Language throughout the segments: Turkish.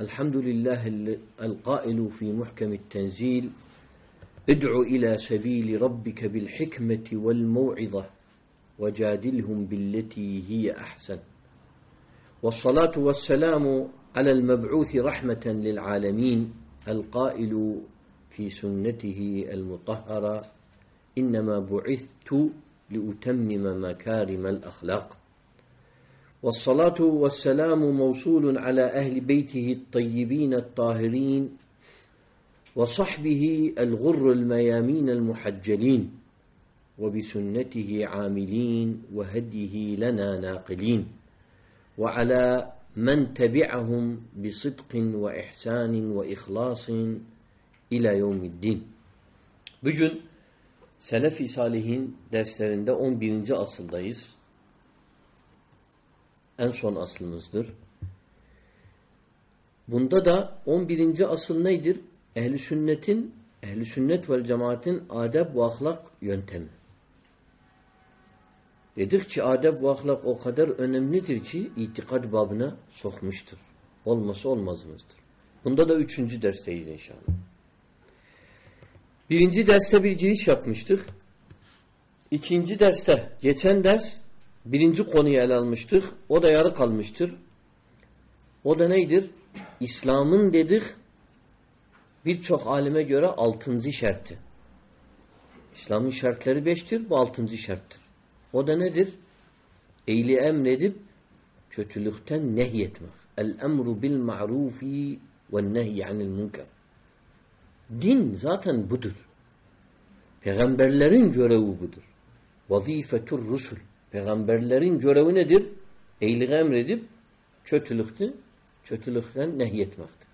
الحمد لله القائل في محكم التنزيل ادع إلى سبيل ربك بالحكمة والموعظة وجادلهم بالتي هي أحسن. والصلاة والسلام على المبعوث رحمة للعالمين القائل في سنته المطهرة إنما بعثت لأتمم مكارم الأخلاق. والصلاة والسلام موصول على أهل بيته الطيبين الطاهرين وصحبه الغر الميامين المحجلين وبسنته عاملين وهديه لنا ناقلين وعلى من تبعهم بصدق وإحسان وإخلاص إلى يوم الدين Bugün Selefi Salihin derslerinde 11. asıldayız. En son aslımızdır. Bunda da 11. asıl nedir? Ehli sünnetin, ehli sünnet vel cemaatin adab ve ahlak yöntemi. Dedik ki adab ve ahlak o kadar önemlidir ki itikad babına sokmuştur. Olması olmazımızdır. Bunda da üçüncü dersteyiz inşallah. Birinci derste bir giriş yapmıştık. İkinci derste, geçen ders birinci konuyu ele almıştık. O da yarı kalmıştır. O da neydir? İslam'ın dedik birçok alime göre altıncı şartı. İslam'ın şartları beştir, bu altıncı şarttır. O da nedir? Eyli emredip kötülükten nehyetmek. El emru bil ma'rufi ve nehy anil münker. Din zaten budur. Peygamberlerin görevi budur. Vazifetur rusul. Peygamberlerin görevi nedir? İyiliği emredip kötülüktü, kötülükten nehyetmektir.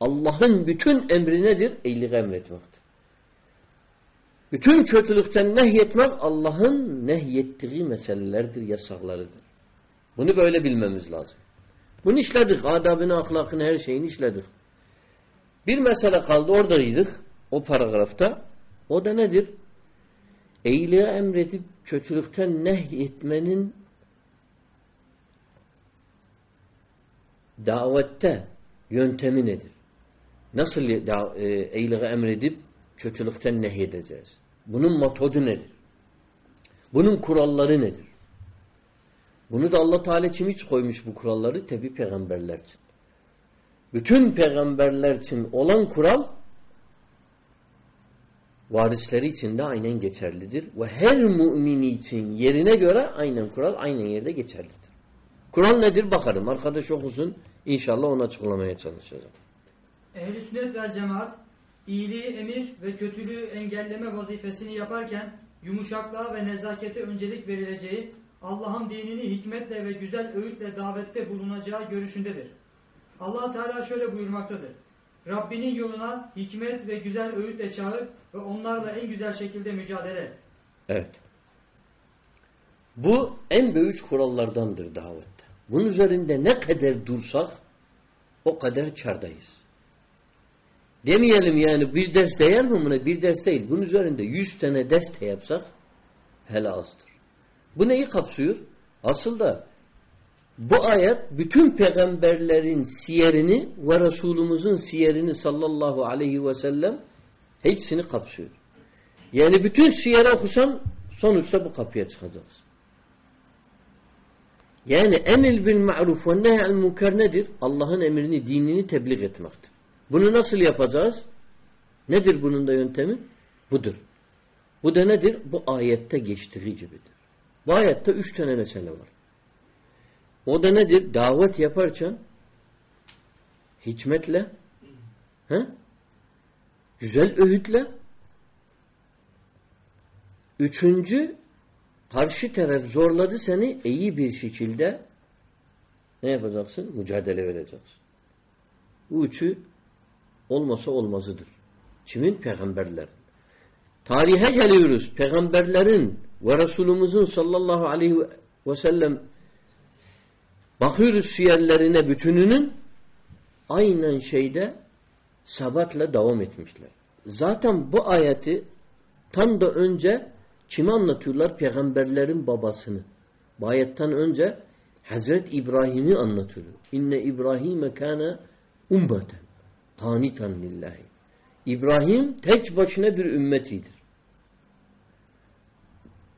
Allah'ın bütün emri nedir? İyiliği emretmektir. Bütün kötülükten nehyetmek Allah'ın nehyettiği meselelerdir, yasaklarıdır. Bunu böyle bilmemiz lazım. Bunu işledik. Adabını, ahlakını, her şeyini işledik. Bir mesele kaldı oradaydık o paragrafta. O da nedir? İyiliği emredip kötülükten nehyetmenin davette yöntemi nedir? Nasıl e, iyiliği emredip kötülükten nehyedeceğiz? Bunun metodu nedir? Bunun kuralları nedir? Bunu da Allah Teala kim hiç koymuş bu kuralları? Tabi peygamberler için. Bütün peygamberler için olan kural varisleri için de aynen geçerlidir. Ve her mümini için yerine göre aynen kural aynen yerde geçerlidir. Kural nedir bakarım. Arkadaş okusun. İnşallah onu açıklamaya çalışacağım. Ehl-i sünnet ve cemaat iyiliği emir ve kötülüğü engelleme vazifesini yaparken yumuşaklığa ve nezakete öncelik verileceği, Allah'ın dinini hikmetle ve güzel öğütle davette bulunacağı görüşündedir allah Teala şöyle buyurmaktadır. Rabbinin yoluna hikmet ve güzel öğütle çağır ve onlarla en güzel şekilde mücadele et. Evet. Bu en büyük kurallardandır davette. Bunun üzerinde ne kadar dursak o kadar çardayız. Demeyelim yani bir ders değer mi buna? Bir ders değil. Bunun üzerinde yüz tane ders de yapsak hele azdır. Bu neyi kapsıyor? Asıl da bu ayet bütün peygamberlerin siyerini ve Resulümüzün siyerini sallallahu aleyhi ve sellem hepsini kapsıyor. Yani bütün siyeri okusan sonuçta bu kapıya çıkacağız. Yani emil bil ma'ruf ve nehy'al münker nedir? Allah'ın emrini, dinini tebliğ etmektir. Bunu nasıl yapacağız? Nedir bunun da yöntemi? Budur. Bu da nedir? Bu ayette geçtiği gibidir. Bu ayette üç tane mesele var. O da nedir? Davet yaparken hikmetle he? güzel öğütle üçüncü karşı taraf zorladı seni iyi bir şekilde ne yapacaksın? Mücadele vereceksin. Bu üçü olmasa olmazıdır. Kimin? Peygamberlerin. Tarihe geliyoruz. Peygamberlerin ve Resulümüzün sallallahu aleyhi ve sellem bakıyoruz siyerlerine bütününün aynen şeyde sabatla devam etmişler. Zaten bu ayeti tam da önce kimi anlatıyorlar? Peygamberlerin babasını. Bu ayetten önce Hazret İbrahim'i anlatıyor. İnne İbrahim'e kâne ummeten kanitan lillahi. İbrahim tek başına bir ümmetidir.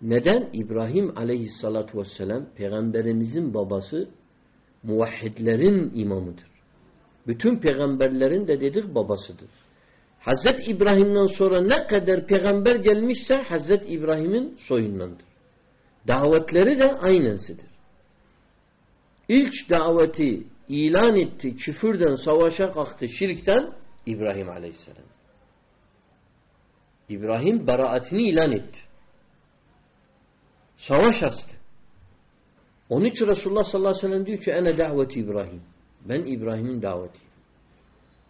Neden? İbrahim aleyhissalatu vesselam peygamberimizin babası muvahhidlerin imamıdır. Bütün peygamberlerin de dedik babasıdır. Hazret İbrahim'den sonra ne kadar peygamber gelmişse Hazret İbrahim'in soyundandır. Davetleri de aynısıdır. İlk daveti ilan etti, küfürden, savaşa kalktı, şirkten İbrahim Aleyhisselam. İbrahim beraatini ilan etti. Savaş açtı. Onun için Resulullah sallallahu aleyhi ve sellem diyor ki ene daveti İbrahim. Ben İbrahim'in daveti.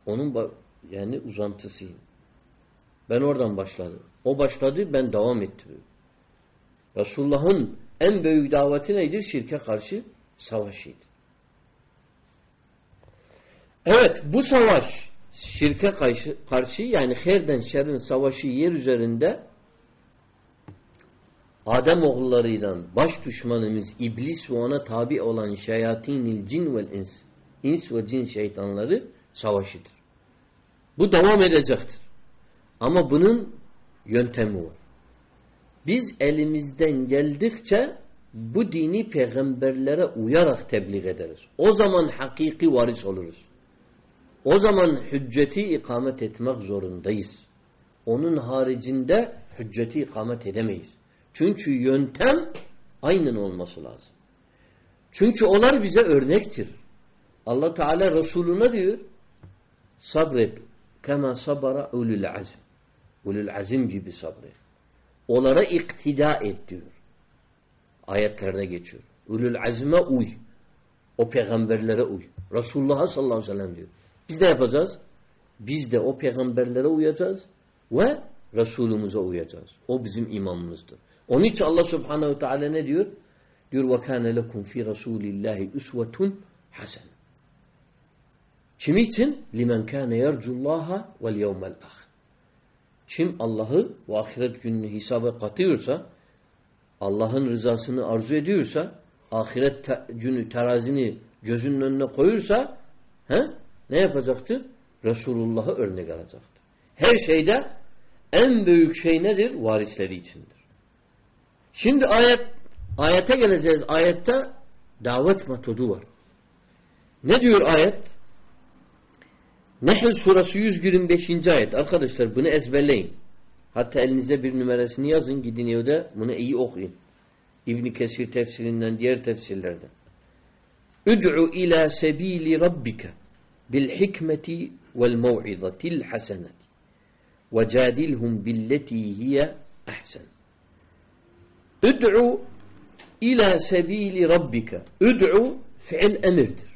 Onun yani uzantısıyım. Ben oradan başladım. O başladı ben devam ettim. Resulullah'ın en büyük daveti neydi? Şirke karşı savaşıydı. Evet bu savaş şirke karşı, karşı yani herden şerrin savaşı yer üzerinde Adem oğullarıyla baş düşmanımız iblis ve ona tabi olan şeyatinil cin vel ins ins ve cin şeytanları savaşıdır. Bu devam edecektir. Ama bunun yöntemi var. Biz elimizden geldikçe bu dini peygamberlere uyarak tebliğ ederiz. O zaman hakiki varis oluruz. O zaman hücceti ikamet etmek zorundayız. Onun haricinde hücceti ikamet edemeyiz. Çünkü yöntem aynen olması lazım. Çünkü onlar bize örnektir. Allah Teala Resuluna diyor sabret kema sabara ulul azm. Ulul azim gibi sabret. Onlara iktida et diyor. Ayetlerde geçiyor. Ulul azme uy. O peygamberlere uy. Resulullah sallallahu aleyhi ve sellem diyor. Biz ne yapacağız? Biz de o peygamberlere uyacağız ve Resulümüze uyacağız. O bizim imamımızdır. Onun için Allah Subhanahu Teala ne diyor? Diyor ve kana lekum fi Rasulillahi usvetun hasen. Kim için? Limen kana yercullaha vel yevmel ahir. Kim Allah'ı ve ahiret gününü hesaba katıyorsa, Allah'ın rızasını arzu ediyorsa, ahiret te günü terazini gözünün önüne koyursa, he? ne yapacaktır? Resulullah'ı örnek alacaktır. Her şeyde en büyük şey nedir? Varisleri içindir. Şimdi ayet ayete geleceğiz. Ayette davet metodu var. Ne diyor ayet? Nehl suresi 125. ayet. Arkadaşlar bunu ezberleyin. Hatta elinize bir numarasını yazın. Gidin evde bunu iyi okuyun. İbn Kesir tefsirinden, diğer tefsirlerden. Üd'u ila sebili rabbike bil hikmeti vel mev'izatil haseneti ve cadilhum billeti hiye ahsen. Üd'u ila sebili rabbike. Üd'u fiil emirdir.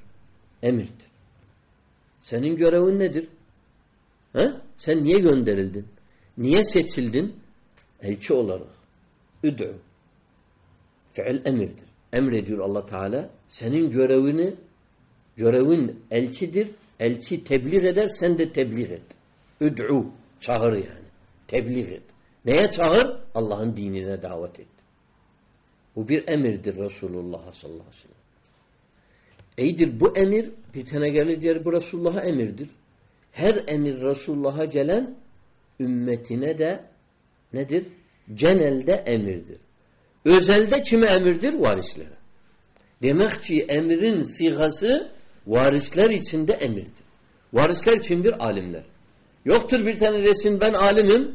Emirdir. Senin görevin nedir? Ha? Sen niye gönderildin? Niye seçildin? Elçi olarak. Üd'u. Fiil emirdir. Emrediyor Allah Teala. Senin görevini görevin elçidir. Elçi tebliğ eder, sen de tebliğ et. Üd'u. Çağır yani. Tebliğ et. Neye çağır? Allah'ın dinine davet et. Bu bir emirdir Resulullah sallallahu aleyhi ve sellem. İyidir bu emir bir tane gelir diğer bu Resulullah'a emirdir. Her emir Resulullah'a gelen ümmetine de nedir? Genelde emirdir. Özelde kime emirdir? Varislere. Demek ki emrin sigası varisler içinde emirdir. Varisler kimdir? Alimler. Yoktur bir tane resim ben alimim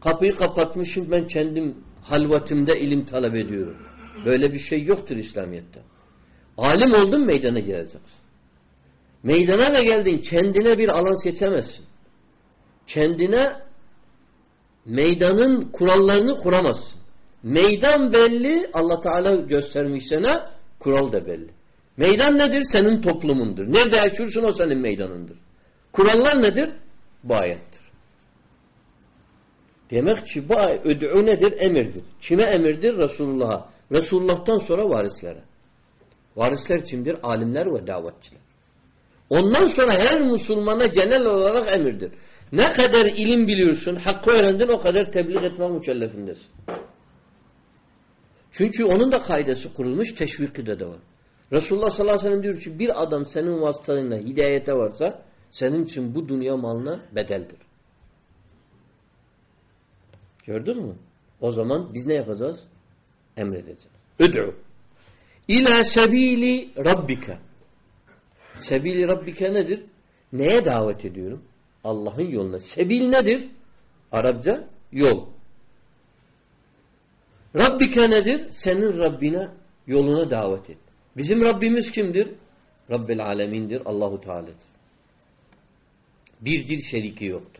kapıyı kapatmışım ben kendim halvatimde ilim talep ediyorum. Böyle bir şey yoktur İslamiyet'te. Alim oldun meydana geleceksin. Meydana da geldin kendine bir alan seçemezsin. Kendine meydanın kurallarını kuramazsın. Meydan belli Allah Teala göstermiş sana kural da belli. Meydan nedir? Senin toplumundur. Nerede yaşıyorsun o senin meydanındır. Kurallar nedir? Bu ayettir. Demek ki bu öd'u nedir? Emirdir. Kime emirdir? Resulullah'a. Resulullah'tan sonra varislere. Varisler kimdir? Alimler ve davetçiler. Ondan sonra her Müslümana genel olarak emirdir. Ne kadar ilim biliyorsun, hakkı öğrendin o kadar tebliğ etme mükellefindesin. Çünkü onun da kaidesi kurulmuş, teşviki de var. Resulullah sallallahu aleyhi ve sellem diyor ki bir adam senin vasıtanınla hidayete varsa senin için bu dünya malına bedeldir. Gördün mü? O zaman biz ne yapacağız? Emredeceğiz. Üd'u. İlâ sebîli rabbike. Sebili rabbike nedir? Neye davet ediyorum? Allah'ın yoluna. Sebil nedir? Arapça yol. Rabbike nedir? Senin Rabbine yoluna davet et. Bizim Rabbimiz kimdir? Rabbil alemindir. Allahu Teala'dır. Bir dil şeriki yoktur.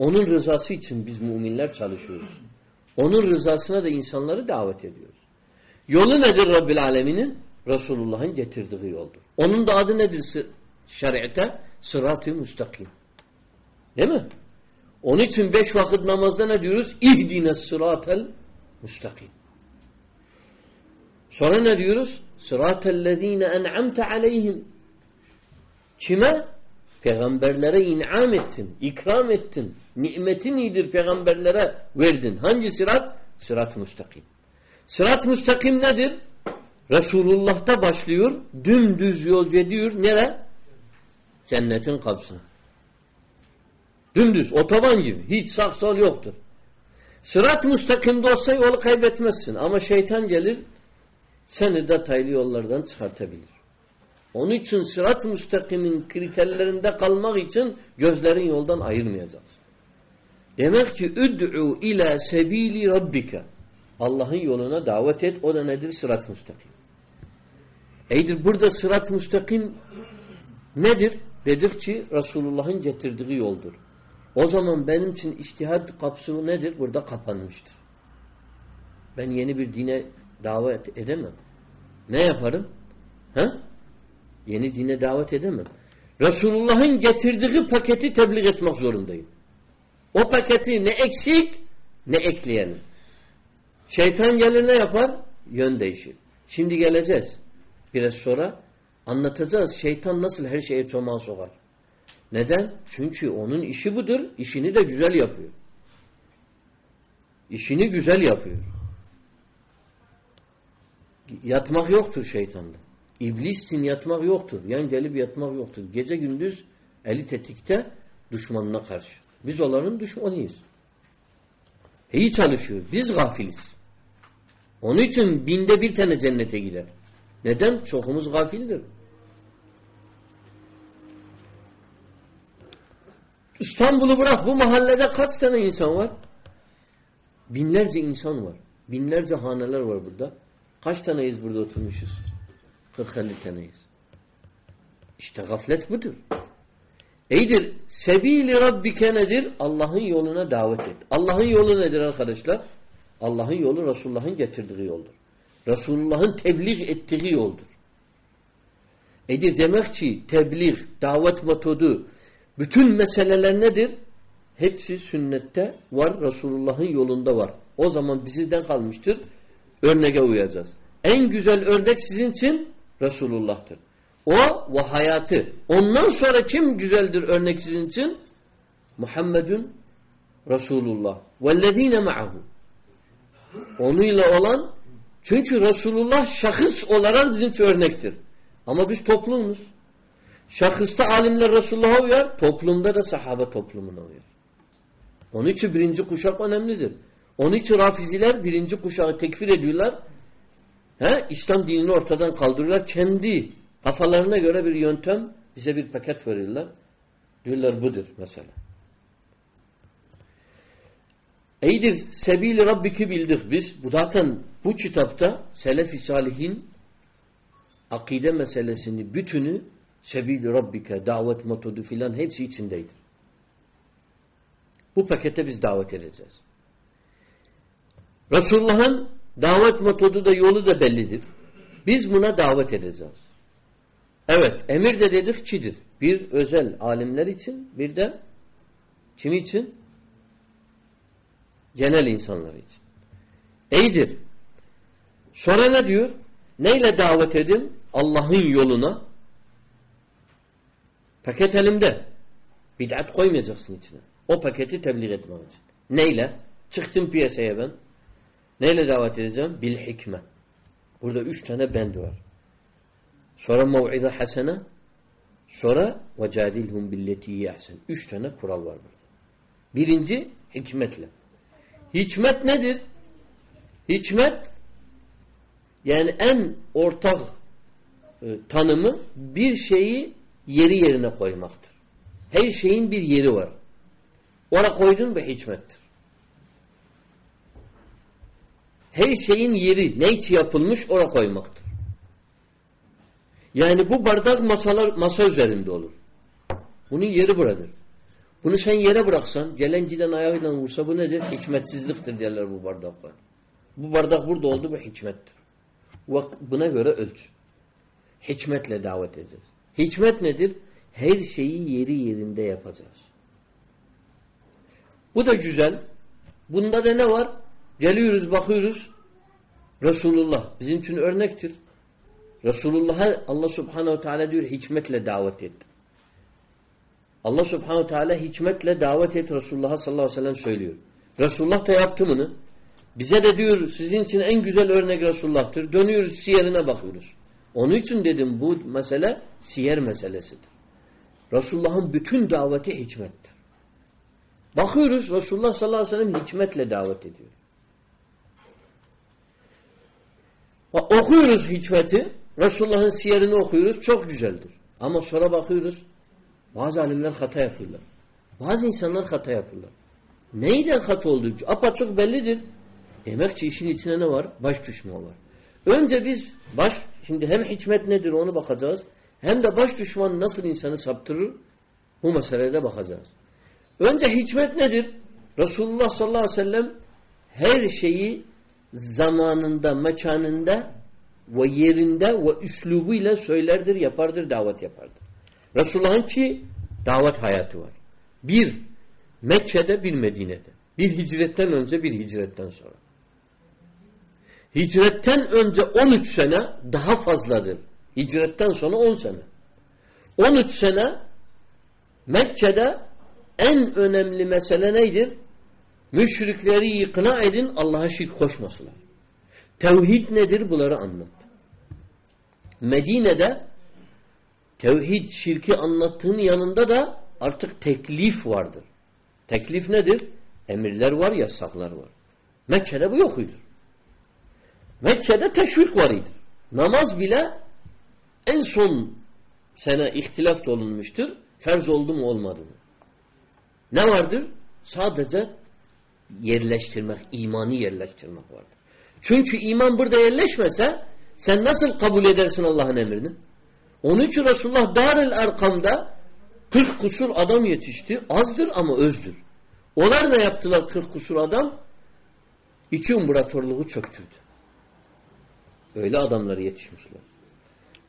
Onun rızası için biz müminler çalışıyoruz. Onun rızasına da insanları davet ediyoruz. Yolu nedir Rabbil Alemin'in? Resulullah'ın getirdiği yoldur. Onun da adı nedir şeriate? Sırat-ı müstakim. Değil mi? Onun için beş vakit namazda ne diyoruz? İhdine sıratel müstakim. Sonra ne diyoruz? Sıratellezine en'amte aleyhim. Kime? Peygamberlere inam ettin, ikram ettin. Nimetin iyidir peygamberlere verdin. Hangi sırat? Sırat müstakim. Sırat müstakim nedir? Resulullah'ta başlıyor, dümdüz yol gidiyor. Nere? Cennetin kapısına. Dümdüz, otoban gibi. Hiç sağ sol yoktur. Sırat müstakimde olsa yolu kaybetmezsin. Ama şeytan gelir, seni detaylı yollardan çıkartabilir. Onun için sırat müstakimin kriterlerinde kalmak için gözlerin yoldan ayırmayacağız. Demek ki üd'u ila sebili rabbike. Allah'ın yoluna davet et. O da nedir? Sırat müstakim. Eydir burada sırat müstakim nedir? Dedik ki Resulullah'ın getirdiği yoldur. O zaman benim için iştihad kapısı nedir? Burada kapanmıştır. Ben yeni bir dine davet edemem. Ne yaparım? Ha? Yeni dine davet edemem. Resulullah'ın getirdiği paketi tebliğ etmek zorundayım. O paketi ne eksik ne ekleyelim. Şeytan gelir ne yapar? Yön değişir. Şimdi geleceğiz. Biraz sonra anlatacağız şeytan nasıl her şeye çomağa sokar. Neden? Çünkü onun işi budur. İşini de güzel yapıyor. İşini güzel yapıyor. Yatmak yoktur şeytanda. İblissin yatmak yoktur. Yan gelip yatmak yoktur. Gece gündüz eli tetikte düşmanına karşı. Biz onların düşmanıyız. İyi çalışıyor. Biz gafiliz. Onun için binde bir tane cennete gider. Neden? Çokumuz gafildir. İstanbul'u bırak bu mahallede kaç tane insan var? Binlerce insan var. Binlerce haneler var burada. Kaç taneyiz burada oturmuşuz? 40-50 taneyiz. İşte gaflet budur. İyidir. Sebili Rabbike nedir? Allah'ın yoluna davet et. Allah'ın yolu nedir arkadaşlar? Allah'ın yolu Resulullah'ın getirdiği yoldur. Resulullah'ın tebliğ ettiği yoldur. Edir demek ki tebliğ, davet metodu, bütün meseleler nedir? Hepsi sünnette var, Resulullah'ın yolunda var. O zaman bizden kalmıştır. Örneğe uyacağız. En güzel örnek sizin için Resulullah'tır. O ve hayatı. Ondan sonra kim güzeldir örnek sizin için? Muhammedun Resulullah. Vellezine ma'ahu. Onunla olan çünkü Resulullah şahıs olarak bizim için örnektir. Ama biz toplumuz. Şahısta alimler Resulullah'a uyar, toplumda da sahabe toplumuna uyar. Onun için birinci kuşak önemlidir. Onun için rafiziler birinci kuşağı tekfir ediyorlar. He? İslam dinini ortadan kaldırıyorlar. Kendi kafalarına göre bir yöntem bize bir paket veriyorlar. Diyorlar budur mesela. İyidir. Sebili Rabbiki bildik biz. Bu zaten bu kitapta Selefi Salihin akide meselesini bütünü Sebili Rabbike, davet metodu filan hepsi içindeydir. Bu pakete biz davet edeceğiz. Resulullah'ın davet metodu da yolu da bellidir. Biz buna davet edeceğiz. Evet, emir de dedik çidir. Bir özel alimler için, bir de kimi için? Genel insanlar için. İyidir. Sonra ne diyor? Neyle davet edin? Allah'ın yoluna. Paket elimde. Bid'at koymayacaksın içine. O paketi tebliğ etmek için. Neyle? Çıktım piyasaya ben. Neyle davet edeceğim? Bil hikme. Burada üç tane bend var. Sonra mev'ize hasene. Sonra vecadilhum billeti ahsen. Üç tane kural var burada. Birinci hikmetle. Hikmet nedir? Hikmet yani en ortak e, tanımı bir şeyi yeri yerine koymaktır. Her şeyin bir yeri var. Ona koydun ve hikmettir. Her şeyin yeri ne için yapılmış ona koymaktır. Yani bu bardak masalar masa üzerinde olur. Bunun yeri buradır. Bunu sen yere bıraksan, gelen giden ayağıyla vursa bu nedir? Hikmetsizliktir derler bu bardaklar. Bu bardak burada oldu bu hikmettir. Buna göre ölç. Hikmetle davet edeceğiz. Hikmet nedir? Her şeyi yeri yerinde yapacağız. Bu da güzel. Bunda da ne var? Geliyoruz, bakıyoruz. Resulullah bizim için örnektir. Resulullah'a Allah subhanehu teala diyor hikmetle davet et. Allah subhanehu teala hikmetle davet et Resulullah'a sallallahu aleyhi ve sellem söylüyor. Resulullah da yaptı bunu. Bize de diyor sizin için en güzel örnek Resulullah'tır. Dönüyoruz siyerine bakıyoruz. Onun için dedim bu mesele siyer meselesidir. Resulullah'ın bütün daveti hikmettir. Bakıyoruz Resulullah sallallahu aleyhi ve sellem hikmetle davet ediyor. Okuyoruz hikmeti. Resulullah'ın siyerini okuyoruz. Çok güzeldir. Ama sonra bakıyoruz. Bazı alimler hata yapıyorlar. Bazı insanlar hata yapıyorlar. Neyden hata olduğu apaçık bellidir. Demek ki işin içine ne var? Baş düşme var. Önce biz baş, şimdi hem hikmet nedir onu bakacağız. Hem de baş düşman nasıl insanı saptırır bu meselede bakacağız. Önce hikmet nedir? Resulullah sallallahu aleyhi ve sellem her şeyi zamanında, mekanında ve yerinde ve üslubuyla söylerdir, yapardır, davet yapardır. Resulullah'ın ki davet hayatı var. Bir Mekke'de, bir Medine'de. Bir hicretten önce, bir hicretten sonra. Hicretten önce 13 sene daha fazladır. Hicretten sonra 10 sene. 13 sene Mekke'de en önemli mesele neydir? Müşrikleri ikna edin Allah'a şirk koşmasınlar. Tevhid nedir? Bunları anlat. Medine'de tevhid şirki anlattığın yanında da artık teklif vardır. Teklif nedir? Emirler var, yasaklar var. Mekke'de bu yok idir. Mekke'de teşvik var idir. Namaz bile en son sene ihtilaf olunmuştur. Ferz oldu mu olmadı mı? Ne vardır? Sadece yerleştirmek, imanı yerleştirmek vardır. Çünkü iman burada yerleşmese sen nasıl kabul edersin Allah'ın emrini? Onun için Resulullah Darül Erkam'da 40 kusur adam yetişti. Azdır ama özdür. Onlar ne yaptılar 40 kusur adam? İki imparatorluğu çöktürdü. Öyle adamlar yetişmişler.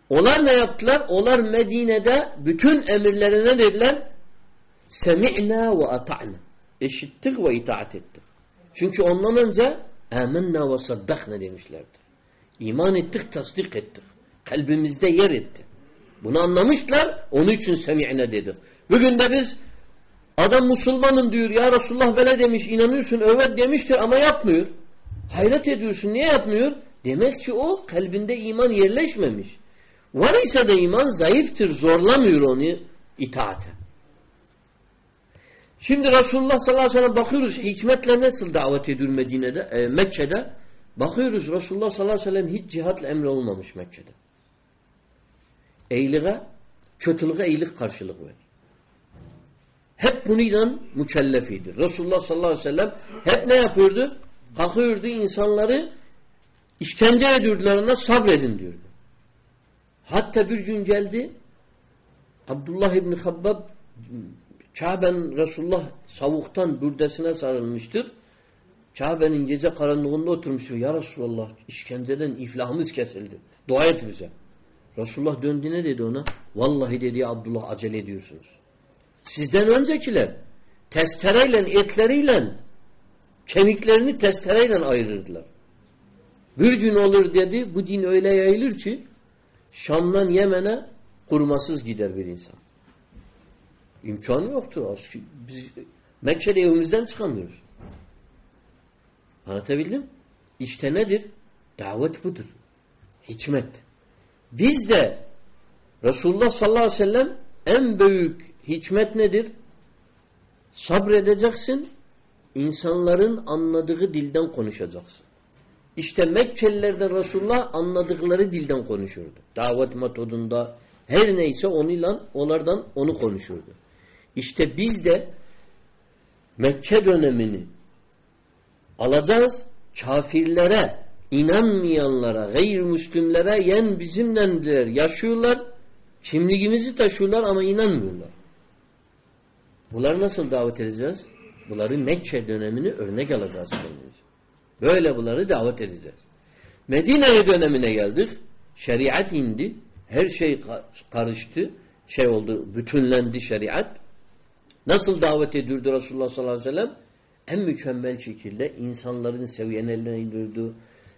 Onlar ne yaptılar? Onlar Medine'de bütün emirlerine dediler? Semi'na ve ata'na. Eşittik ve itaat ettik. Çünkü ondan önce amenna ve saddakna demişlerdi. İman ettik, tasdik ettik. Kalbimizde yer etti. Bunu anlamışlar, onun için semi'ne dedik. Bugün de biz adam Müslümanım diyor, ya Resulullah böyle demiş, inanıyorsun, evet demiştir ama yapmıyor. Hayret ediyorsun, niye yapmıyor? Demek ki o kalbinde iman yerleşmemiş. Var ise de iman zayıftır, zorlamıyor onu itaate. Şimdi Resulullah sallallahu aleyhi ve sellem bakıyoruz hikmetle nasıl davet ediyor Medine'de, e, Mekke'de. Bakıyoruz Resulullah sallallahu aleyhi ve sellem hiç cihatla emri olmamış Mekke'de. Eğiliğe, kötülüğe iyilik karşılık verir. Hep bununla mükellefidir. Resulullah sallallahu aleyhi ve sellem hep ne yapıyordu? Kalkıyordu insanları işkence ediyordularına sabredin diyordu. Hatta bir gün geldi Abdullah İbni Habbab Kabe'nin Resulullah savuktan bürdesine sarılmıştır. Kabe'nin gece karanlığında oturmuştur. Ya Resulallah işkenceden iflahımız kesildi. Dua et bize. Resulullah döndü dedi ona? Vallahi dedi Abdullah acele ediyorsunuz. Sizden öncekiler testereyle etleriyle kemiklerini testereyle ayırırdılar. Bir gün olur dedi bu din öyle yayılır ki Şam'dan Yemen'e kurmasız gider bir insan. İmkanı yoktur. Biz Mekke'de evimizden çıkamıyoruz. Anlatabildim? İşte nedir? Davet budur. Hikmet. Biz de Resulullah sallallahu aleyhi ve sellem en büyük hikmet nedir? Sabredeceksin, insanların anladığı dilden konuşacaksın. İşte Mekkelilerden Resulullah anladıkları dilden konuşurdu. Davet metodunda her neyse onunla onlardan onu konuşurdu. İşte biz de Mekke dönemini alacağız. Kafirlere, inanmayanlara, gayrimüslimlere yen bizimlendiler, yaşıyorlar. Kimliğimizi taşıyorlar ama inanmıyorlar. Bunları nasıl davet edeceğiz? Bunları Mekke dönemini örnek alacağız. Böyle bunları davet edeceğiz. Medine dönemine geldik. Şeriat indi. Her şey karıştı. Şey oldu, bütünlendi şeriat. Nasıl davet ediyordu Resulullah sallallahu aleyhi ve sellem? En mükemmel şekilde insanların seviyelerine indirdi.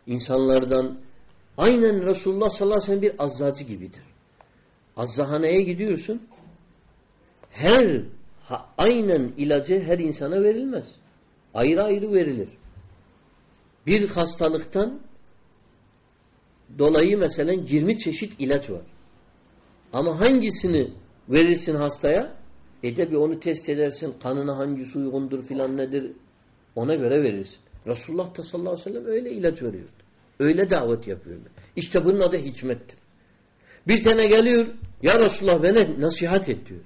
İnsanlardan aynen Resulullah sallallahu aleyhi ve sellem bir azzacı gibidir. Azzahaneye gidiyorsun. Her ha, aynen ilacı her insana verilmez. Ayrı ayrı verilir. Bir hastalıktan dolayı mesela 20 çeşit ilaç var. Ama hangisini verirsin hastaya? E de bir onu test edersin. Kanına hangisi uygundur filan nedir? Ona göre verirsin. Resulullah da sallallahu aleyhi ve sellem öyle ilaç veriyordu. Öyle davet yapıyordu. İşte bunun adı hikmettir. Bir tane geliyor. Ya Resulullah bana nasihat et diyor.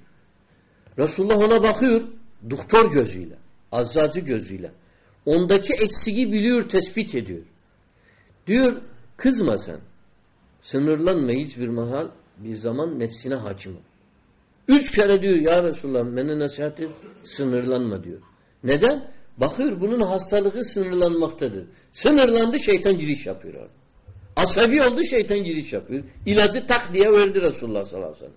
Resulullah ona bakıyor. Doktor gözüyle. Azzacı gözüyle. Ondaki eksigi biliyor, tespit ediyor. Diyor kızma sen. Sınırlanma hiçbir mahal bir zaman nefsine hakim ol. Üç kere diyor ya Resulullah bana nasihat et sınırlanma diyor. Neden? Bakıyor bunun hastalığı sınırlanmaktadır. Sınırlandı şeytan giriş yapıyor orada. Asabi oldu şeytan giriş yapıyor. İlacı tak diye verdi Resulullah sallallahu aleyhi ve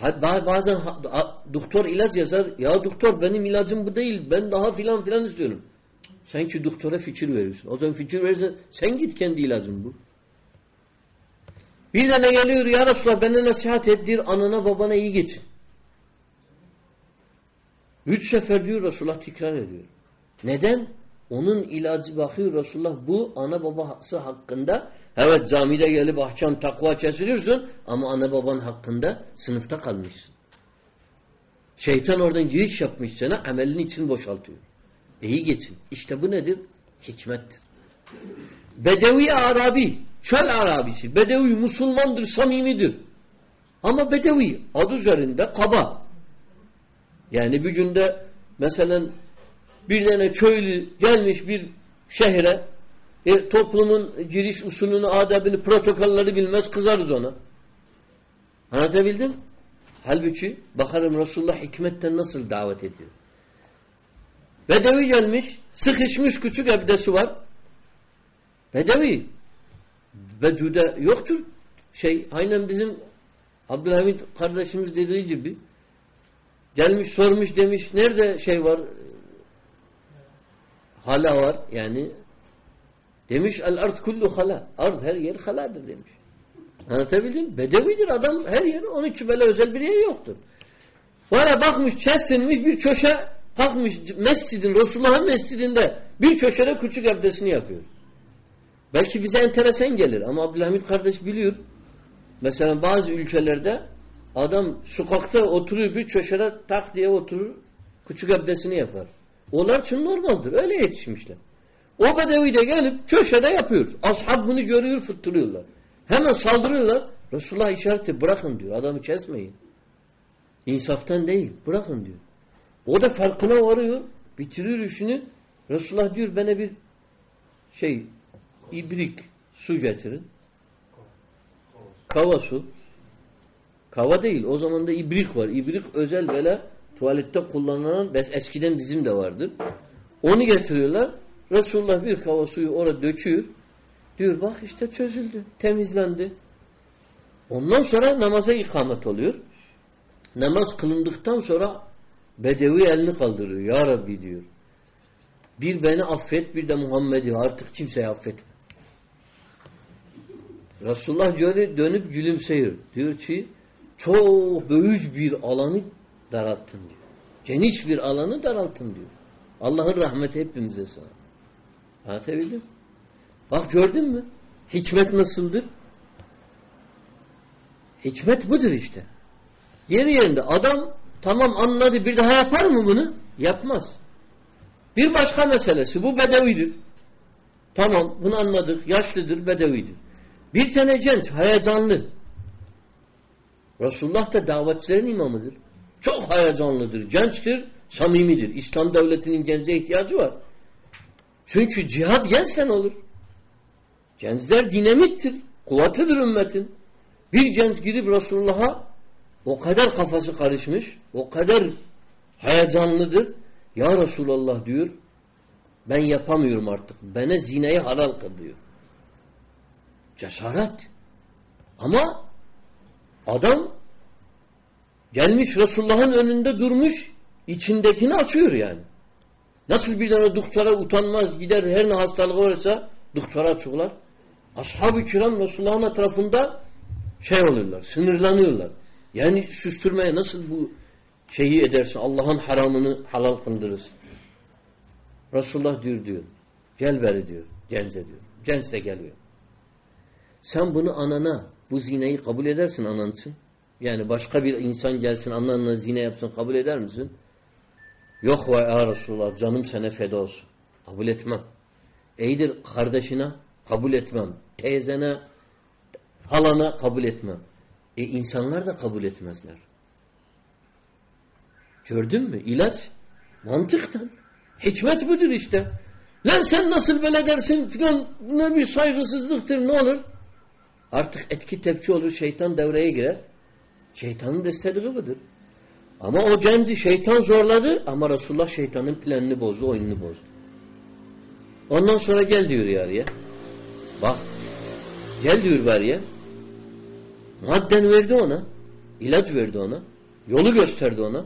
sellem. Bazen doktor ilaç yazar. Ya doktor benim ilacım bu değil. Ben daha filan filan istiyorum. Sen ki doktora fikir veriyorsun. O zaman fikir verirsen sen git kendi ilacın bu. Bir tane geliyor ya Resulallah bana nasihat ettir anana babana iyi geçin. Üç sefer diyor Resulullah tekrar ediyor. Neden? Onun ilacı bakıyor Resulullah bu ana babası hakkında evet camide gelip akşam takva kesiliyorsun ama ana baban hakkında sınıfta kalmışsın. Şeytan oradan giriş yapmış sana amelin için boşaltıyor. İyi geçin. İşte bu nedir? Hikmettir. Bedevi Arabi, çöl Arabisi. Bedevi Müslümandır, samimidir. Ama Bedevi adı üzerinde kaba. Yani bir günde mesela bir tane köylü gelmiş bir şehre e, toplumun giriş usulünü, adabını, protokolleri bilmez kızarız ona. Anlatabildim? Halbuki bakarım Resulullah hikmetten nasıl davet ediyor. Bedevi gelmiş, sıkışmış küçük ebdesi var. Bedevi. Bedü'de yoktur şey. Aynen bizim Abdülhamid kardeşimiz dediği gibi gelmiş sormuş demiş nerede şey var hala var yani demiş el ard kullu hala ard her yer haladır demiş. Anlatabildim Bedevidir adam her yer onun için böyle özel bir yer yoktur. Böyle bakmış çestinmiş bir köşe kalkmış mescidin Resulullah'ın mescidinde bir köşede küçük abdestini yapıyor. Belki bize enteresan gelir ama Abdülhamid kardeş biliyor. Mesela bazı ülkelerde adam sokakta oturuyor bir köşede tak diye oturur küçük abdestini yapar. Onlar için normaldir. Öyle yetişmişler. O bedevi de gelip köşede yapıyor. Ashab bunu görüyor fıttırıyorlar. Hemen saldırıyorlar. Resulullah işareti bırakın diyor. Adamı kesmeyin. İnsaftan değil. Bırakın diyor. O da farkına varıyor. Bitiriyor işini. Resulullah diyor bana bir şey ibrik su getirin. Kava su. Kava değil. O zaman da ibrik var. İbrik özel böyle tuvalette kullanılan eskiden bizim de vardır. Onu getiriyorlar. Resulullah bir kava suyu orada döküyor. Diyor bak işte çözüldü. Temizlendi. Ondan sonra namaza ikamet oluyor. Namaz kılındıktan sonra Bedevi elini kaldırıyor. Ya Rabbi diyor. Bir beni affet bir de Muhammed'i artık kimseyi affetme. Resulullah şöyle dönüp gülümseyiyor. Diyor ki çok büyük bir alanı daralttın diyor. Geniş bir alanı daralttın diyor. Allah'ın rahmeti hepimize sana. Anlatabildim? Bak gördün mü? Hikmet nasıldır? Hikmet budur işte. Yeri yerinde adam tamam anladı bir daha yapar mı bunu? Yapmaz. Bir başka meselesi bu bedevidir. Tamam bunu anladık. Yaşlıdır bedevidir. Bir tane genç heyecanlı. Resulullah da davetçilerin imamıdır. Çok heyecanlıdır. Gençtir, samimidir. İslam devletinin gence ihtiyacı var. Çünkü cihat gençsen olur. Gençler dinamittir. Kuvvetıdır ümmetin. Bir genç gidip Resulullah'a o kadar kafası karışmış, o kadar heyecanlıdır. Ya Resulallah diyor, ben yapamıyorum artık. Bana zinayı halal kıl diyor. Cesaret. Ama adam gelmiş Resulullah'ın önünde durmuş, içindekini açıyor yani. Nasıl bir tane doktora utanmaz gider her ne hastalığı varsa doktora açıyorlar. Ashab-ı kiram Resulullah'ın etrafında şey oluyorlar, sınırlanıyorlar. Yani süstürmeye nasıl bu şeyi edersin, Allah'ın haramını halal kıldırırsın. Resulullah diyor diyor. Gel beri diyor. Gence diyor. Genç de geliyor. Sen bunu anana, bu zineyi kabul edersin anan için. Yani başka bir insan gelsin ananla zine yapsın kabul eder misin? Yok vay ya Resulullah canım sana feda olsun. Kabul etmem. İyidir kardeşine kabul etmem. Teyzene, halana kabul etmem. E insanlar da kabul etmezler. Gördün mü? İlaç mantıktan. Hikmet budur işte. Lan sen nasıl böyle dersin filan ne bir saygısızlıktır ne olur? Artık etki tepki olur şeytan devreye girer. Şeytanın da istediği budur. Ama o cenzi şeytan zorladı ama Resulullah şeytanın planını bozdu, oyununu bozdu. Ondan sonra gel diyor yarıya. Bak. Gel diyor bariye. Madden verdi ona. ilaç verdi ona. Yolu gösterdi ona.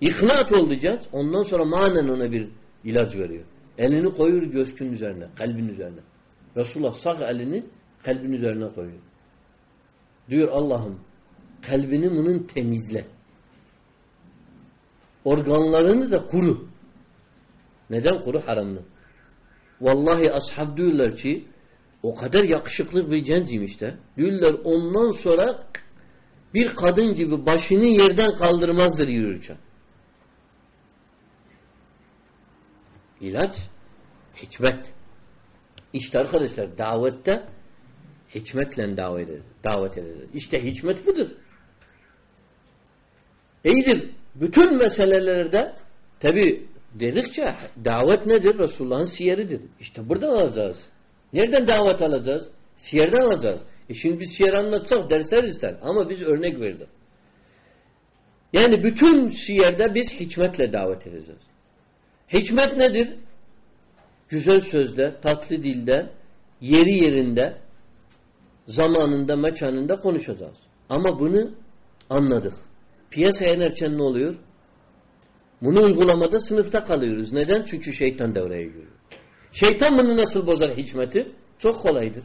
İknat oldu genç. Ondan sonra manen ona bir ilaç veriyor. Elini koyuyor göğsünün üzerine, kalbin üzerine. Resulullah sağ elini kalbin üzerine koyuyor. Diyor Allah'ım kalbini bunun temizle. Organlarını da kuru. Neden kuru? Haramlı. Vallahi ashab diyorlar ki o kadar yakışıklı bir genciymiş de. Diyorlar ondan sonra bir kadın gibi başını yerden kaldırmazdır yürürken. İlaç hikmet. İşte arkadaşlar davette hikmetle davet edilir. Davet edilir. İşte hikmet budur. İyidir. Bütün meselelerde tabi dedikçe davet nedir? Resulullah'ın siyeridir. İşte buradan alacağız. Nereden davet alacağız? Siyerden alacağız. E şimdi biz siyer anlatsak dersler ister. Ama biz örnek verdik. Yani bütün siyerde biz hikmetle davet edeceğiz. Hikmet nedir? Güzel sözle, tatlı dilde, yeri yerinde, zamanında, mekanında konuşacağız. Ama bunu anladık. Piyasaya inerken ne oluyor? Bunu uygulamada sınıfta kalıyoruz. Neden? Çünkü şeytan devreye giriyor. Şeytan bunu nasıl bozar hikmeti? Çok kolaydır.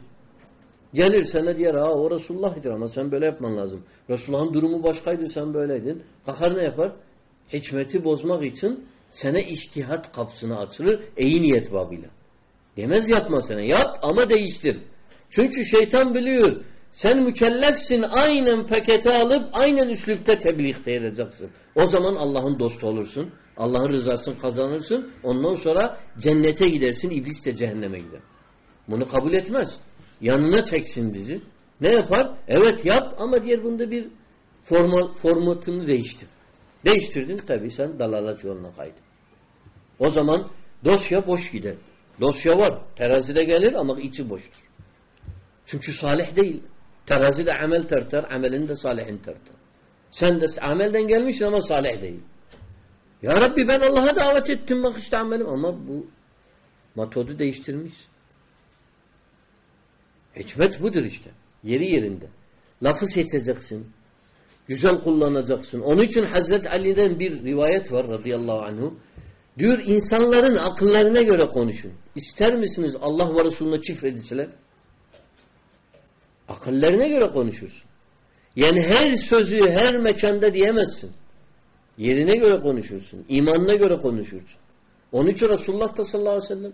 Gelir sana diyor ha o Resulullah'dır ama sen böyle yapman lazım. Resulullah'ın durumu başkaydı sen böyleydin. Kalkar ne yapar? Hikmeti bozmak için sana iştihat kapısını açılır iyi niyet babıyla. Demez yapma sana. Yap ama değiştir. Çünkü şeytan biliyor. Sen mükellefsin aynen paketi alıp aynen üslupte tebliğ edeceksin. O zaman Allah'ın dostu olursun. Allah'ın rızasını kazanırsın. Ondan sonra cennete gidersin. İblis de cehenneme gider. Bunu kabul etmez. Yanına çeksin bizi. Ne yapar? Evet yap ama diğer bunda bir forma, formatını değiştir. Değiştirdin tabi sen dalalat yoluna kaydın. O zaman dosya boş gider. Dosya var. Terazide gelir ama içi boştur. Çünkü salih değil. Terazide amel tartar, amelin de salihin tartar. Sen de amelden gelmişsin ama salih değil. Ya Rabbi ben Allah'a davet ettim bak işte amelim ama bu metodu değiştirmiş. Hikmet budur işte. Yeri yerinde. Lafı seçeceksin. Güzel kullanacaksın. Onun için Hazreti Ali'den bir rivayet var radıyallahu anhu. Diyor insanların akıllarına göre konuşun. İster misiniz Allah ve Resulüne çifredilseler? Akıllarına göre konuşursun. Yani her sözü her mekanda diyemezsin. Yerine göre konuşursun. imanına göre konuşursun. Onun için Resulullah da sallallahu aleyhi ve sellem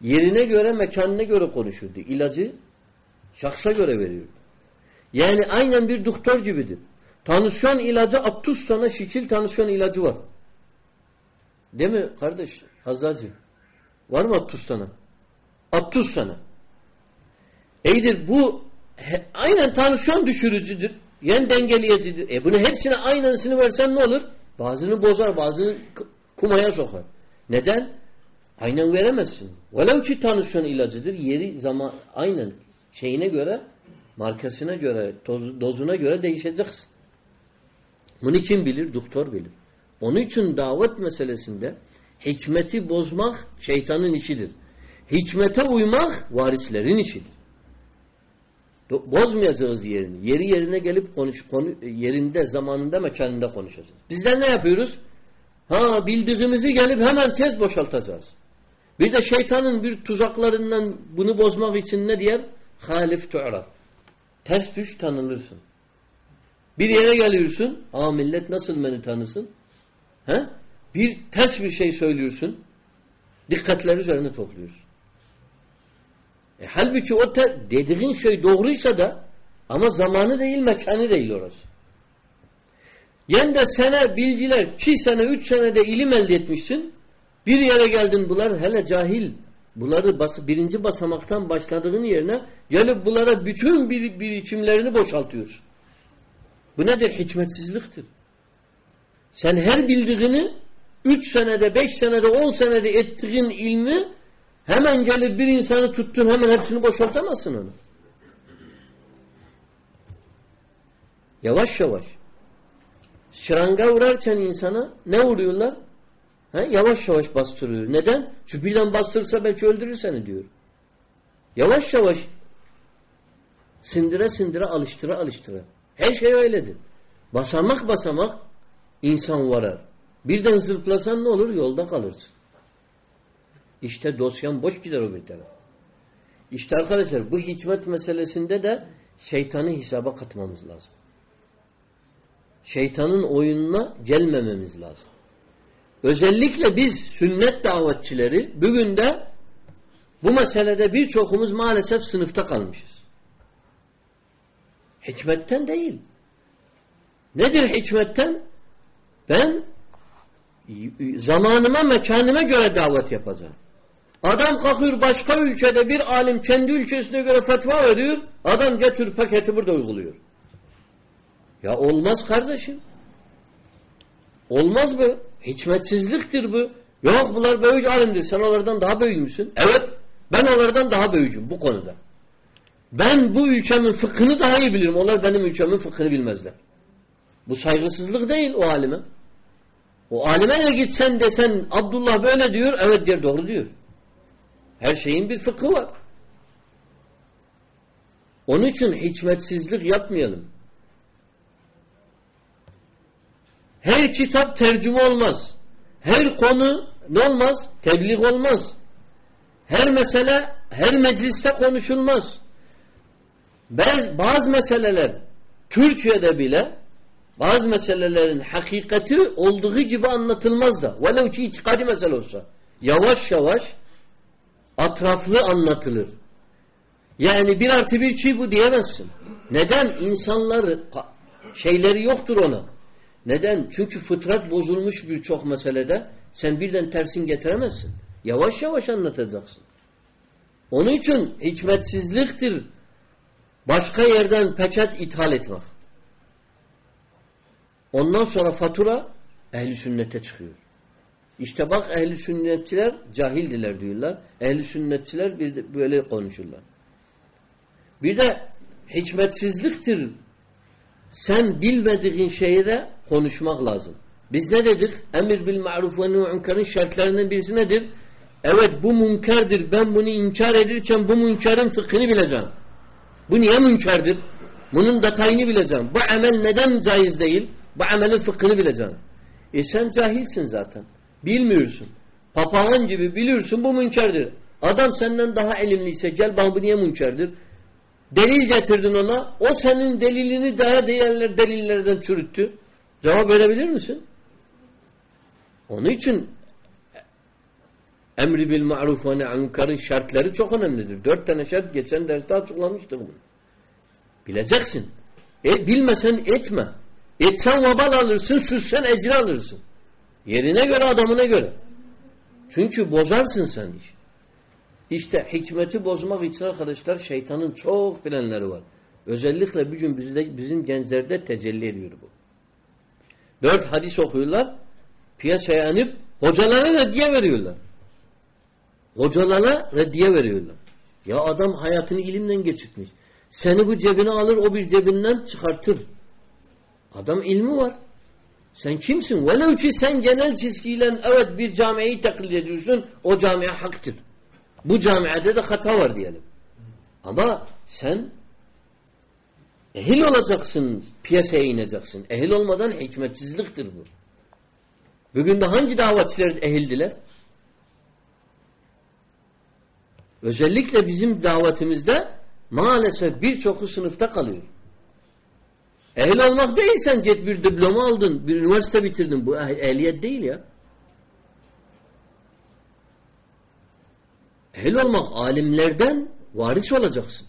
yerine göre, mekanına göre konuşurdu. İlacı şahsa göre veriyordu. Yani aynen bir doktor gibidir. Tansiyon ilacı 60 tane şekil tansiyon ilacı var. Değil mi kardeş? Hazzacı. Var mı 60 tane? 60 tane. İyidir bu he, aynen tansiyon düşürücüdür. Yani dengeleyicidir. E bunu hepsine aynısını versen ne olur? Bazını bozar, bazını kumaya sokar. Neden? Aynen veremezsin. Velev ki tansiyon ilacıdır. Yeri zaman aynen şeyine göre markasına göre, toz, dozuna göre değişeceksin. Bunu kim bilir? Doktor bilir. Onun için davet meselesinde hikmeti bozmak şeytanın işidir. Hikmete uymak varislerin işidir. Bozmayacağız yerini. Yeri yerine gelip konuş, konu, yerinde, zamanında, mekanında konuşacağız. Bizler ne yapıyoruz? Ha bildiğimizi gelip hemen tez boşaltacağız. Bir de şeytanın bir tuzaklarından bunu bozmak için ne diyer? Halif tu'raf. Ters düş tanınırsın. Bir yere geliyorsun. Aa millet nasıl beni tanısın? He? Bir ters bir şey söylüyorsun. Dikkatleri üzerine topluyorsun. E, halbuki o te, dediğin şey doğruysa da ama zamanı değil, mekanı değil orası. Yani de sene bilgiler, iki sene, üç senede ilim elde etmişsin. Bir yere geldin bunlar hele cahil. Bunları bas, birinci basamaktan başladığın yerine gelip bunlara bütün bir, birikimlerini boşaltıyorsun. Bu nedir? Hikmetsizliktir. Sen her bildiğini üç senede, beş senede, on senede ettiğin ilmi hemen gelip bir insanı tuttun hemen hepsini boşaltamazsın onu. Yavaş yavaş. Şıranga vurarken insana ne vuruyorlar? Ha? Yavaş yavaş bastırıyor. Neden? Çünkü birden bastırırsa belki öldürür seni diyor. Yavaş yavaş sindire sindire alıştıra alıştıra. Her şey öyledir. Basamak basamak insan varar. Birden zırplasan ne olur? Yolda kalırsın. İşte dosyan boş gider o bir taraf. İşte arkadaşlar bu hikmet meselesinde de şeytanı hesaba katmamız lazım. Şeytanın oyununa gelmememiz lazım. Özellikle biz sünnet davetçileri bugün de bu meselede birçokumuz maalesef sınıfta kalmışız. Hikmetten değil. Nedir hikmetten? Ben zamanıma, mekanıma göre davet yapacağım. Adam kalkıyor başka ülkede bir alim kendi ülkesine göre fetva veriyor. Adam getir paketi burada uyguluyor. Ya olmaz kardeşim. Olmaz bu. Hikmetsizliktir bu. Yok bunlar büyük alimdir. Sen onlardan daha büyük müsün? Evet. Ben onlardan daha büyücüm bu konuda. Ben bu ülkemin fıkhını daha iyi bilirim. Onlar benim ülkemin fıkhını bilmezler. Bu saygısızlık değil o alime. O alime de gitsen desen Abdullah böyle diyor. Evet diyor doğru diyor. Her şeyin bir fıkhı var. Onun için hikmetsizlik yapmayalım. Her kitap tercüme olmaz. Her konu ne olmaz? Tebliğ olmaz. Her mesele her mecliste konuşulmaz. Bazı, bazı meseleler Türkiye'de bile bazı meselelerin hakikati olduğu gibi anlatılmaz da. Velev ki itikadi mesele olsa. Yavaş yavaş atraflı anlatılır. Yani bir artı bir çiğ bu diyemezsin. Neden? İnsanları şeyleri yoktur ona. Neden? Çünkü fıtrat bozulmuş birçok meselede sen birden tersin getiremezsin. Yavaş yavaş anlatacaksın. Onun için hikmetsizliktir başka yerden peçet ithal etmek. Ondan sonra fatura ehli sünnete çıkıyor. İşte bak ehli sünnetçiler cahildiler diyorlar. Ehli sünnetçiler bir de böyle konuşurlar. Bir de hikmetsizliktir. Sen bilmediğin şeyi de konuşmak lazım. Biz ne dedik? Emir bil ma'ruf ve münkerin şartlarından birisi nedir? Evet bu münkerdir. Ben bunu inkar edirken bu münkerin fıkhını bileceğim. Bu niye münkerdir? Bunun detayını bileceksin. Bu amel neden caiz değil? Bu amelin fıkhını bileceksin. E sen cahilsin zaten. Bilmiyorsun. Papağan gibi biliyorsun bu münkerdir. Adam senden daha ilimliyse gel bak bu niye münkerdir? Delil getirdin ona. O senin delilini daha değerler delillerden çürüttü. Cevap verebilir misin? Onun için emri bil ma'ruf ve ne'ankarın şartları çok önemlidir. Dört tane şart geçen derste açıklamıştık bunu. Bileceksin. E, bilmesen etme. Etsen vabal alırsın, süssen ecri alırsın. Yerine göre, adamına göre. Çünkü bozarsın sen iş. İşte hikmeti bozmak için arkadaşlar şeytanın çok planları var. Özellikle bir gün bizde, bizim gençlerde tecelli ediyor bu. Dört hadis okuyorlar. Piyasaya inip hocalara reddiye veriyorlar. Hocalara reddiye veriyorlar. Ya adam hayatını ilimden geçirtmiş. Seni bu cebine alır o bir cebinden çıkartır. Adam ilmi var. Sen kimsin? Velev ki sen genel çizgiyle evet bir camiayı taklit ediyorsun o camia haktır. Bu camiada da hata var diyelim. Ama sen ehil olacaksın, piyasaya ineceksin. Ehil olmadan hikmetsizliktir bu. Bugün de hangi davetçiler ehildiler? Özellikle bizim davetimizde maalesef birçoku sınıfta kalıyor. Ehil olmak değilsen git bir diploma aldın, bir üniversite bitirdin. Bu eh ehliyet değil ya. Ehil olmak alimlerden varis olacaksın.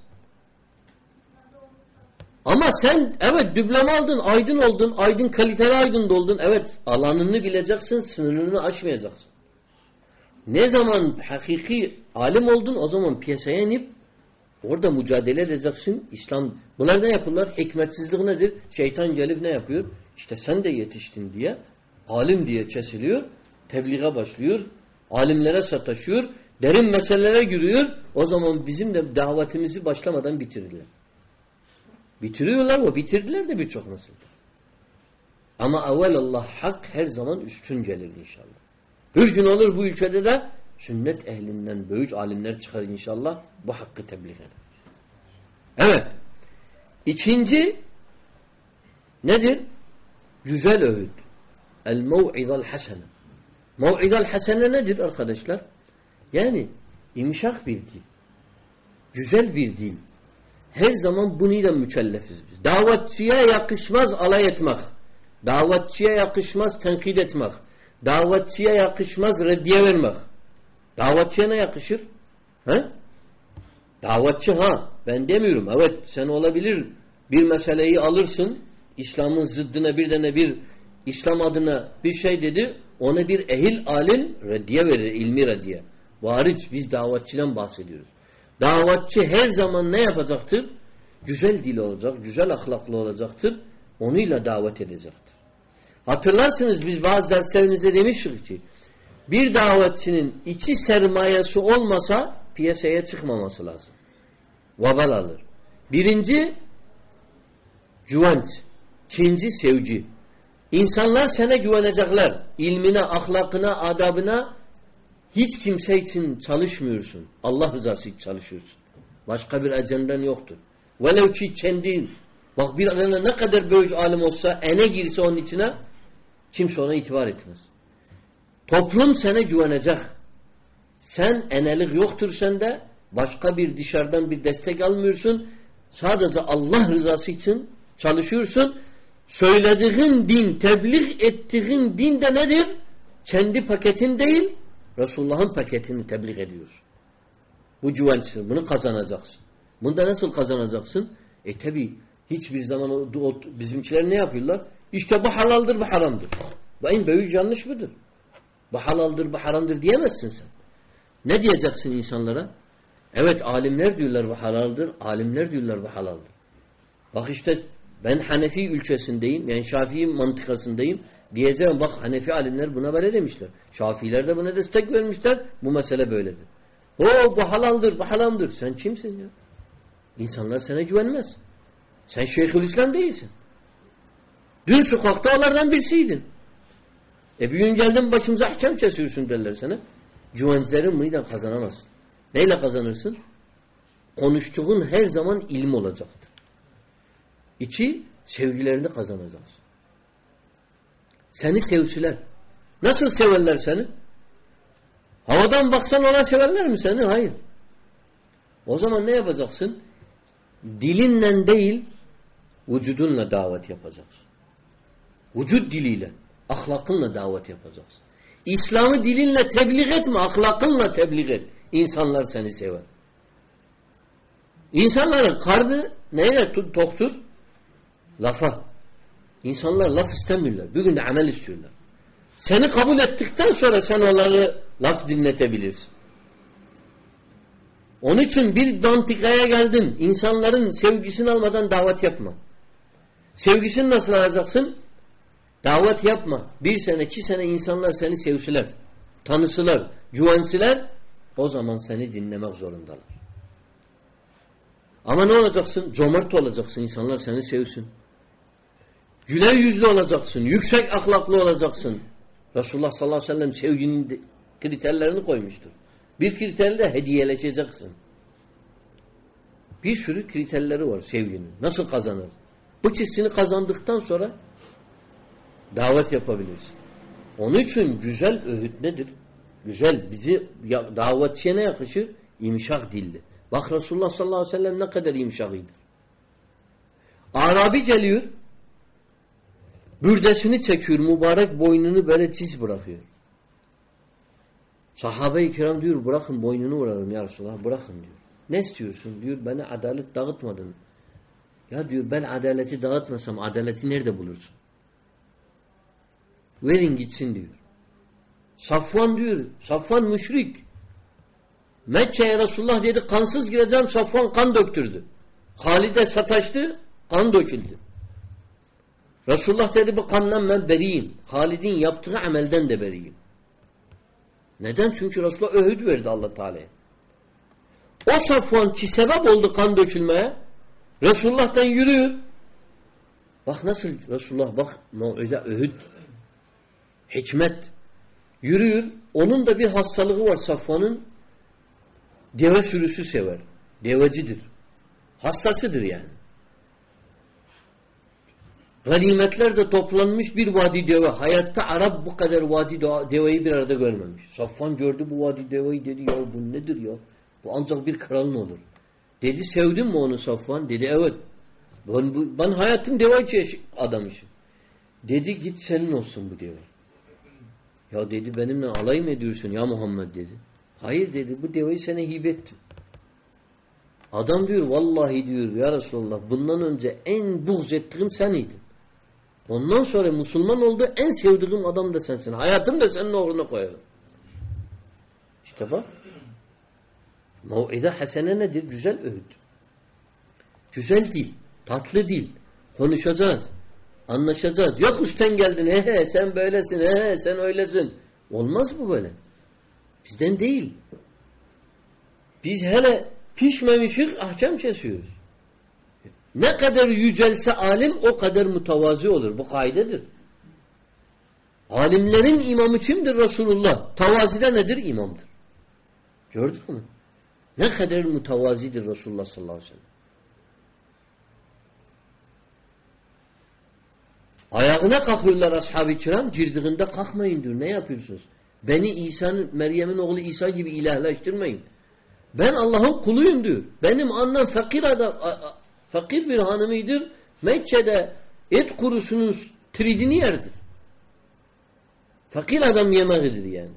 Ama sen evet diploma aldın, aydın oldun, aydın kaliteli aydın oldun. Evet alanını bileceksin, sınırını aşmayacaksın. Ne zaman hakiki alim oldun o zaman piyasaya inip orada mücadele edeceksin. İslam bunlar ne yapıyorlar? Hikmetsizlik nedir? Şeytan gelip ne yapıyor? İşte sen de yetiştin diye alim diye kesiliyor. Tebliğe başlıyor. Alimlere sataşıyor. Derin meselelere giriyor. O zaman bizim de davetimizi başlamadan bitirirler. Bitiriyorlar mı? Bitirdiler de birçok mesele. Ama evvel Allah hak her zaman üstün gelir inşallah. Bir gün olur bu ülkede de sünnet ehlinden büyük alimler çıkar inşallah bu hakkı tebliğ eder. Evet. İkinci nedir? Güzel öğüt. El mev'idal hasene. Mev'idal hasene nedir arkadaşlar? Yani imşak bir dil. Güzel bir dil. Her zaman bununla mükellefiz biz. Davetçiye yakışmaz alay etmek. Davetçiye yakışmaz tenkit etmek. Davetçiye yakışmaz reddiye vermek. Davetçiye ne yakışır? He? Davetçi ha. Ben demiyorum. Evet sen olabilir bir meseleyi alırsın. İslam'ın zıddına bir tane bir İslam adına bir şey dedi. Ona bir ehil alim reddiye verir. ilmi reddiye. Bu hariç biz davetçiden bahsediyoruz. Davetçi her zaman ne yapacaktır? Güzel dil olacak, güzel ahlaklı olacaktır. Onunla davet edecektir. Hatırlarsınız biz bazı derslerimizde demiştik ki bir davetçinin içi sermayesi olmasa piyasaya çıkmaması lazım. Vabal alır. Birinci güvenç. İkinci sevgi. İnsanlar sana güvenecekler. İlmine, ahlakına, adabına hiç kimse için çalışmıyorsun. Allah rızası için çalışıyorsun. Başka bir acenden yoktur. Velev ki kendin bak bir ne kadar büyük alim olsa ene girse onun içine kimse ona itibar etmez. Toplum sana güvenecek. Sen enelik yoktur sende. Başka bir dışarıdan bir destek almıyorsun. Sadece Allah rızası için çalışıyorsun. Söylediğin din, tebliğ ettiğin din de nedir? Kendi paketin değil, Resulullah'ın paketini tebliğ ediyorsun. Bu güvençtir. Bunu kazanacaksın. Bunda nasıl kazanacaksın? E tabi hiçbir zaman o, o, bizimkiler ne yapıyorlar? İşte bu halaldır, bu haramdır. En büyük yanlış mıdır? Bu halaldır, bu haramdır diyemezsin sen. Ne diyeceksin insanlara? Evet alimler diyorlar bu halaldır, alimler diyorlar bu halaldır. Bak işte ben Hanefi ülkesindeyim, yani Şafii mantıkasındayım. Diyeceğim bak Hanefi alimler buna böyle demişler. Şafiiler de buna destek vermişler. Bu mesele böyledir. O bu halaldır, bu haramdır. Sen kimsin ya? İnsanlar sana güvenmez. Sen Şeyhülislam değilsin. Dün sokakta onlardan birisiydin. E bir gün geldin başımıza ahkam kesiyorsun derler sana. Güvençlerin bununla kazanamazsın. Neyle kazanırsın? Konuştuğun her zaman ilim olacaktır. İki, sevgilerini kazanacaksın. Seni sevsiler. Nasıl severler seni? Havadan baksan ona severler mi seni? Hayır. O zaman ne yapacaksın? Dilinle değil, vücudunla davet yapacaksın. Vücut diliyle, ahlakınla davet yapacaksın. İslam'ı dilinle tebliğ etme, ahlakınla tebliğ et. İnsanlar seni sever. İnsanların karnı neyle toktur? Lafa. İnsanlar laf istemiyorlar. Bugün de amel istiyorlar. Seni kabul ettikten sonra sen onları laf dinletebilirsin. Onun için bir dantikaya geldin. İnsanların sevgisini almadan davet yapma. Sevgisini nasıl alacaksın? Davet yapma. Bir sene, iki sene insanlar seni sevsiler. Tanısılar, güvensiler. O zaman seni dinlemek zorundalar. Ama ne olacaksın? Cömert olacaksın. İnsanlar seni sevsin. Güler yüzlü olacaksın. Yüksek ahlaklı olacaksın. Resulullah sallallahu aleyhi ve sellem sevginin kriterlerini koymuştur. Bir kriterle hediyeleşeceksin. Bir sürü kriterleri var sevginin. Nasıl kazanır? Bu çizsini kazandıktan sonra davet yapabilirsin. Onun için güzel öğüt nedir? Güzel bizi davetçiye ne yakışır? İmşak dilli. Bak Resulullah sallallahu aleyhi ve sellem ne kadar imşakıydır. Arabi geliyor bürdesini çekiyor mübarek boynunu böyle çiz bırakıyor. Sahabe-i kiram diyor bırakın boynunu vuralım ya Resulallah bırakın diyor. Ne istiyorsun? Diyor beni adalet dağıtmadın. Ya diyor ben adaleti dağıtmasam adaleti nerede bulursun? Verin gitsin diyor. Safvan diyor. Safvan müşrik. Mekke'ye Resulullah dedi kansız gireceğim. Safvan kan döktürdü. Halide sataştı. Kan döküldü. Resulullah dedi bu kandan ben beriyim. Halid'in yaptığı amelden de beriyim. Neden? Çünkü Resulullah öğüt verdi allah Teala'ya. O Safvan ki sebep oldu kan dökülmeye Resulullah'tan yürüyor. Bak nasıl Resulullah bak mev'ide öğüt hikmet yürüyor. Onun da bir hastalığı var Safvan'ın deve sürüsü sever. Devecidir. Hastasıdır yani. Ganimetler de toplanmış bir vadi deve. Hayatta Arap bu kadar vadi deveyi bir arada görmemiş. Safvan gördü bu vadi deveyi dedi ya bu nedir ya? Bu ancak bir kralın olur. Dedi sevdin mi onu Safvan? Dedi evet. Ben, ben hayatım deve adamışım. Dedi git senin olsun bu deve. Ya dedi benimle alay mı ediyorsun ya Muhammed dedi. Hayır dedi bu deveyi sana hibettim. Adam diyor vallahi diyor ya Resulallah bundan önce en buğz ettiğim seniydin. Ondan sonra Müslüman oldu en sevdiğim adam da sensin. Hayatım da senin uğruna koyarım. İşte bak. Mev'ide hasene nedir? Güzel öğüt. Güzel dil. Tatlı dil. Konuşacağız. Anlaşacağız. Yok üstten geldin. He he sen böylesin. He he sen öylesin. Olmaz bu böyle. Bizden değil. Biz hele pişmemişik ahkam kesiyoruz. Ne kadar yücelse alim o kadar mütevazi olur. Bu kaidedir. Alimlerin imamı kimdir? Resulullah. Tavazide nedir? İmamdır. Gördün mü? Ne kadar mütevazidir Resulullah sallallahu aleyhi ve sellem. Ayağına kalkıyorlar ashab-ı kiram. Cirdiğinde kalkmayın diyor. Ne yapıyorsunuz? Beni İsa'nın, Meryem'in oğlu İsa gibi ilahlaştırmayın. Ben Allah'ın kuluyum diyor. Benim annem fakir adam, fakir bir hanımıydır. Mekke'de et kurusunun tridini yerdir. Fakir adam yemeğidir yani.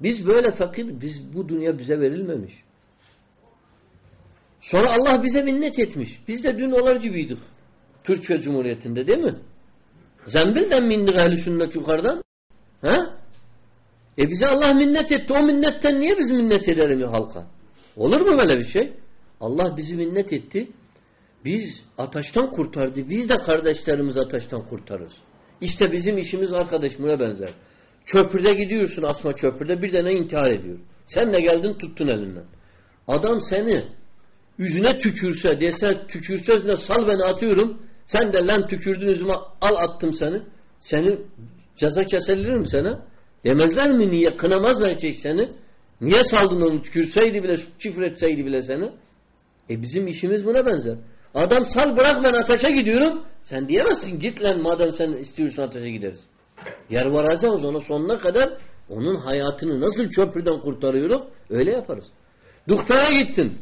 Biz böyle fakir, biz bu dünya bize verilmemiş. Sonra Allah bize minnet etmiş. Biz de dün olar gibiydik. Türkiye Cumhuriyeti'nde değil mi? Zembilden mi indik ehl sünnet yukarıdan? Ha? E bize Allah minnet etti. O minnetten niye biz minnet edelim ya halka? Olur mu böyle bir şey? Allah bizi minnet etti. Biz ataştan kurtardı. Biz de kardeşlerimiz ataştan kurtarırız. İşte bizim işimiz arkadaş buna benzer. Köprüde gidiyorsun asma köprüde bir tane intihar ediyor. Sen de geldin tuttun elinden. Adam seni yüzüne tükürse dese tükürse yüzüne sal beni atıyorum. Sen de lan tükürdün yüzüme al attım seni. Seni ceza kesilir mi sana? Demezler mi niye? Kınamazlar ki seni. Niye saldın onu tükürseydi bile, küfür etseydi bile seni? E bizim işimiz buna benzer. Adam sal bırak ben ateşe gidiyorum. Sen diyemezsin git lan madem sen istiyorsan ateşe gideriz. Yer varacağız ona sonuna kadar onun hayatını nasıl çöprüden kurtarıyoruz öyle yaparız. Doktora gittin.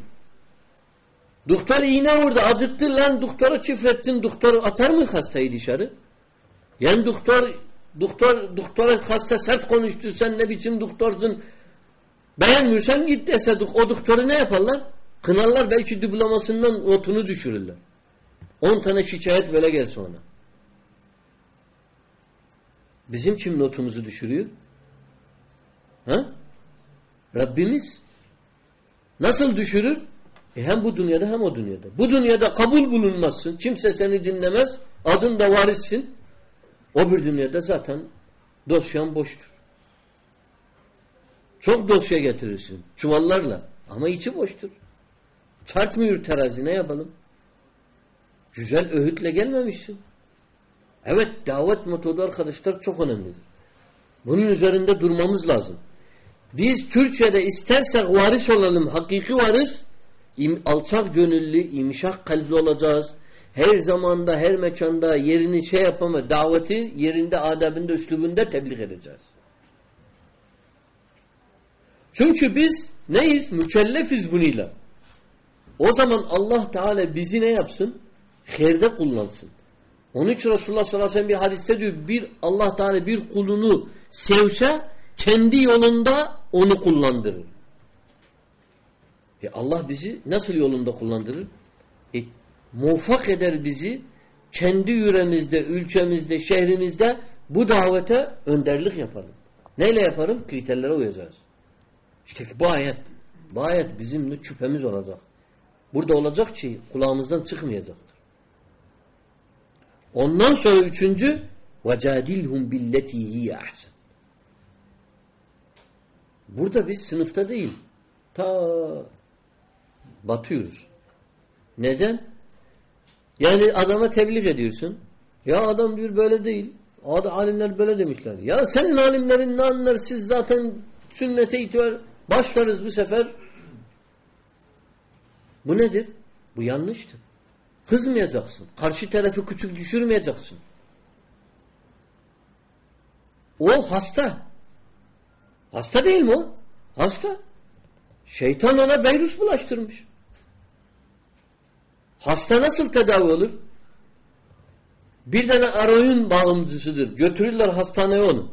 Doktor iğne vurdu acıttı lan doktora çifrettin. Doktor atar mı hastayı dışarı? Yani doktor doktor doktora hasta sert konuştu sen ne biçim doktorsun beğenmiyorsan git dese o doktoru ne yaparlar? Kınarlar belki diplomasından otunu düşürürler. 10 tane şikayet böyle gelse ona. Bizim kim notumuzu düşürüyor? Ha? Rabbimiz. Nasıl düşürür? E hem bu dünyada hem o dünyada. Bu dünyada kabul bulunmazsın. Kimse seni dinlemez. Adın da varissin. O bir dünyada zaten dosyan boştur. Çok dosya getirirsin. Çuvallarla. Ama içi boştur. Çarpmıyor terazi. Ne yapalım? Güzel öğütle gelmemişsin. Evet davet metodu arkadaşlar çok önemlidir. Bunun üzerinde durmamız lazım. Biz Türkçe'de istersek varis olalım, hakiki varis, alçak gönüllü, imşak kalpli olacağız. Her zamanda, her mekanda yerini şey yapama, daveti yerinde, adabında, üslubunda tebliğ edeceğiz. Çünkü biz neyiz? Mükellefiz bununla. O zaman Allah Teala bizi ne yapsın? Herde kullansın. Onun için Resulullah sallallahu aleyhi ve sellem bir hadiste diyor bir Allah Teala bir kulunu sevse kendi yolunda onu kullandırır. E Allah bizi nasıl yolunda kullandırır? E, muvaffak eder bizi kendi yüremizde, ülkemizde, şehrimizde bu davete önderlik yaparım. Neyle yaparım? Kriterlere uyacağız. İşte bu ayet. Bu ayet bizim şüphemiz olacak. Burada olacak ki kulağımızdan çıkmayacaktır. Ondan sonra üçüncü وَجَادِلْهُمْ بِالَّتِي هِيَ اَحْسَنِ Burada biz sınıfta değil. Ta batıyoruz. Neden? Yani adama tebliğ ediyorsun. Ya adam diyor böyle değil. Adı alimler böyle demişler. Ya senin alimlerin ne anlar? Siz zaten sünnete itibar başlarız bu sefer. Bu nedir? Bu yanlıştır. Kızmayacaksın. Karşı tarafı küçük düşürmeyeceksin. O hasta. Hasta değil mi o? Hasta. Şeytan ona virüs bulaştırmış. Hasta nasıl tedavi olur? Bir tane aroyun bağımcısıdır. Götürürler hastaneye onu.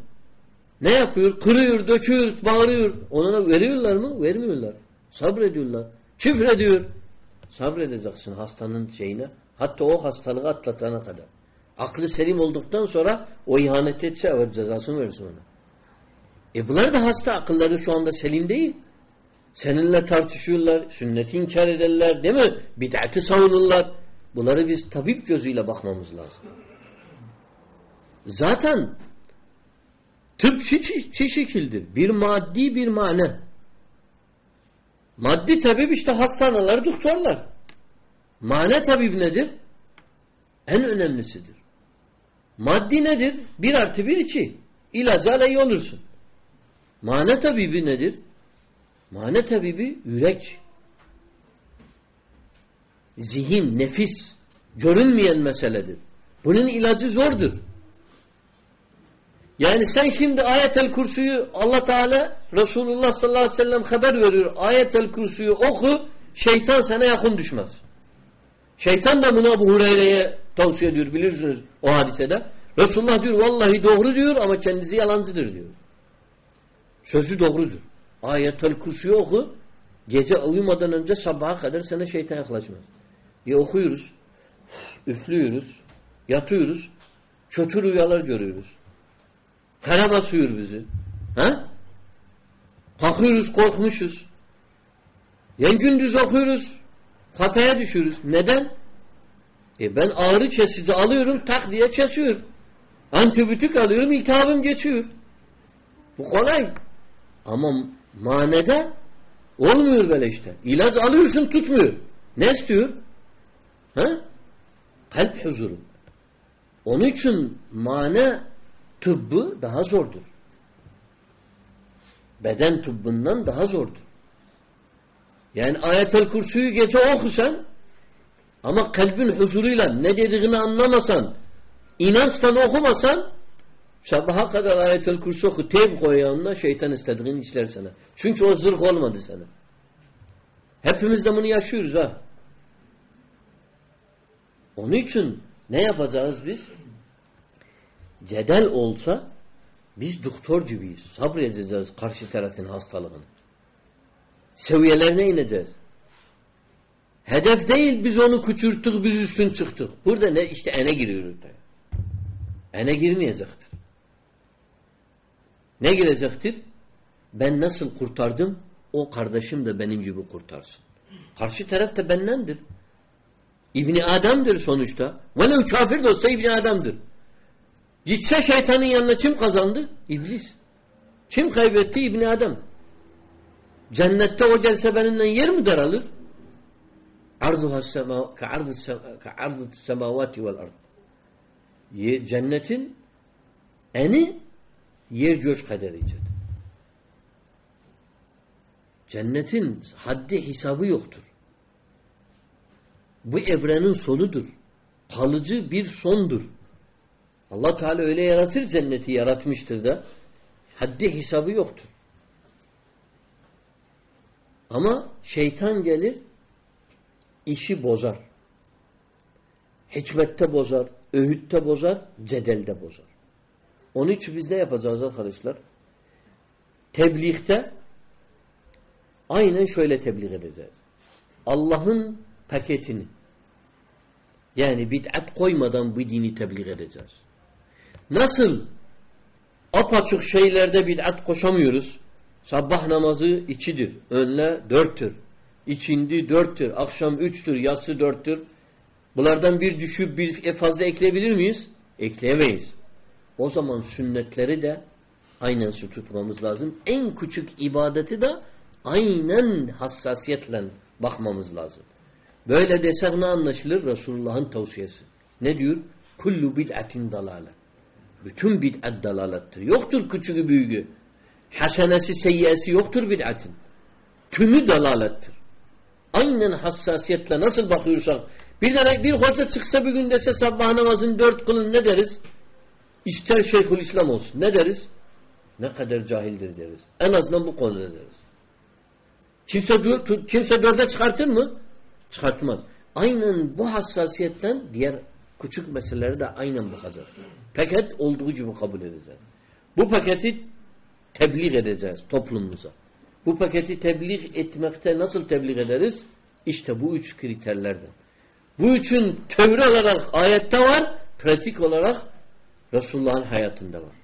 Ne yapıyor? Kırıyor, döküyor, bağırıyor. Ona veriyorlar mı? Vermiyorlar. Sabrediyorlar. Küfrediyor. Sabredeceksin hastanın şeyine. Hatta o hastalığı atlatana kadar. Aklı selim olduktan sonra o ihanet etse cezasını verirsin ona. E bunlar da hasta. Akılları şu anda selim değil. Seninle tartışıyorlar. Sünneti inkar ederler. Değil mi? Bid'ati savunurlar. Bunları biz tabip gözüyle bakmamız lazım. Zaten tıp çi şekildir. Bir maddi bir mane. Maddi tabip işte hastaneler, doktorlar. Mane tabip nedir? En önemlisidir. Maddi nedir? Bir artı bir iki. İlacı al iyi olursun. Mane tabibi nedir? Mane tabibi yürek. Zihin, nefis. Görünmeyen meseledir. Bunun ilacı zordur. Yani sen şimdi ayetel kursuyu Allah Teala Resulullah sallallahu aleyhi ve sellem haber veriyor. Ayetel kursuyu oku şeytan sana yakın düşmez. Şeytan da bunu Abu Hureyre'ye tavsiye ediyor bilirsiniz o hadisede. Resulullah diyor vallahi doğru diyor ama kendisi yalancıdır diyor. Sözü doğrudur. Ayetel kursuyu oku gece uyumadan önce sabaha kadar sana şeytan yaklaşmaz. Ya okuyoruz, üflüyoruz, yatıyoruz, kötü rüyalar görüyoruz. Kara basıyor bizi. Ha? Kalkıyoruz, korkmuşuz. Yan gündüz okuyoruz, hataya düşüyoruz. Neden? E ben ağrı kesici alıyorum, tak diye kesiyor. Antibiyotik alıyorum, iltihabım geçiyor. Bu kolay. Ama manede olmuyor böyle işte. İlaç alıyorsun tutmuyor. Ne istiyor? Ha? Kalp huzuru. Onun için mane tıbbı daha zordur. Beden tıbbından daha zordur. Yani ayetel kursuyu gece okusan Ama kalbin huzuruyla ne dediğini anlamasan, inançtan okumasan sabaha kadar ayet-el kursu oku, teyp koy şeytan istediğini işler sana. Çünkü o zırh olmadı sana. Hepimiz de bunu yaşıyoruz ha. Onun için ne yapacağız biz? Cedel olsa biz doktor gibiyiz. Sabredeceğiz karşı tarafın hastalığını. Seviyelerine ineceğiz. Hedef değil biz onu küçülttük, biz üstün çıktık. Burada ne? işte ene giriyoruz. Ene girmeyecektir. Ne girecektir? Ben nasıl kurtardım? O kardeşim de benim gibi kurtarsın. Karşı taraf da bendendir. İbni Adem'dir sonuçta. Velev kafir de olsa İbni Adem'dir. Gitse şeytanın yanına kim kazandı? İblis. Kim kaybetti? İbni Adem. Cennette o gelse benimle yer mi daralır? Arduha sema ka'ardı semavati vel ard. Cennetin eni yer göç kadar içedir. Cennetin haddi hesabı yoktur. Bu evrenin sonudur. Kalıcı bir sondur. Allah Teala öyle yaratır cenneti yaratmıştır da haddi hesabı yoktur. Ama şeytan gelir işi bozar. Hikmette bozar, öğütte bozar, cedelde bozar. Onun için biz ne yapacağız arkadaşlar? Tebliğde aynen şöyle tebliğ edeceğiz. Allah'ın paketini yani bid'at koymadan bu dini tebliğ edeceğiz. Nasıl apaçık şeylerde bid'at koşamıyoruz? Sabah namazı içidir, önle dörttür. İçindi dörttür, akşam üçtür, yatsı dörttür. Bunlardan bir düşüp bir fazla ekleyebilir miyiz? Ekleyemeyiz. O zaman sünnetleri de aynen su tutmamız lazım. En küçük ibadeti de aynen hassasiyetle bakmamız lazım. Böyle desek ne anlaşılır? Resulullah'ın tavsiyesi. Ne diyor? Kullu bid'atin dalale. Bütün bid'at dalalettir. Yoktur küçüğü büyüğü. Hasenesi seyyesi yoktur bid'atin. Tümü dalalettir. Aynen hassasiyetle nasıl bakıyorsak bir tane bir hoca çıksa bir gün dese sabah namazını dört kılın ne deriz? İster Şeyhül İslam olsun. Ne deriz? Ne kadar cahildir deriz. En azından bu konuda deriz. Kimse, kimse dörde çıkartır mı? Çıkartmaz. Aynen bu hassasiyetten diğer küçük meseleleri de aynen bakacağız. Paket olduğu gibi kabul edeceğiz. Bu paketi tebliğ edeceğiz toplumumuza. Bu paketi tebliğ etmekte nasıl tebliğ ederiz? İşte bu üç kriterlerden. Bu üçün teori olarak ayette var, pratik olarak Resulullah'ın hayatında var.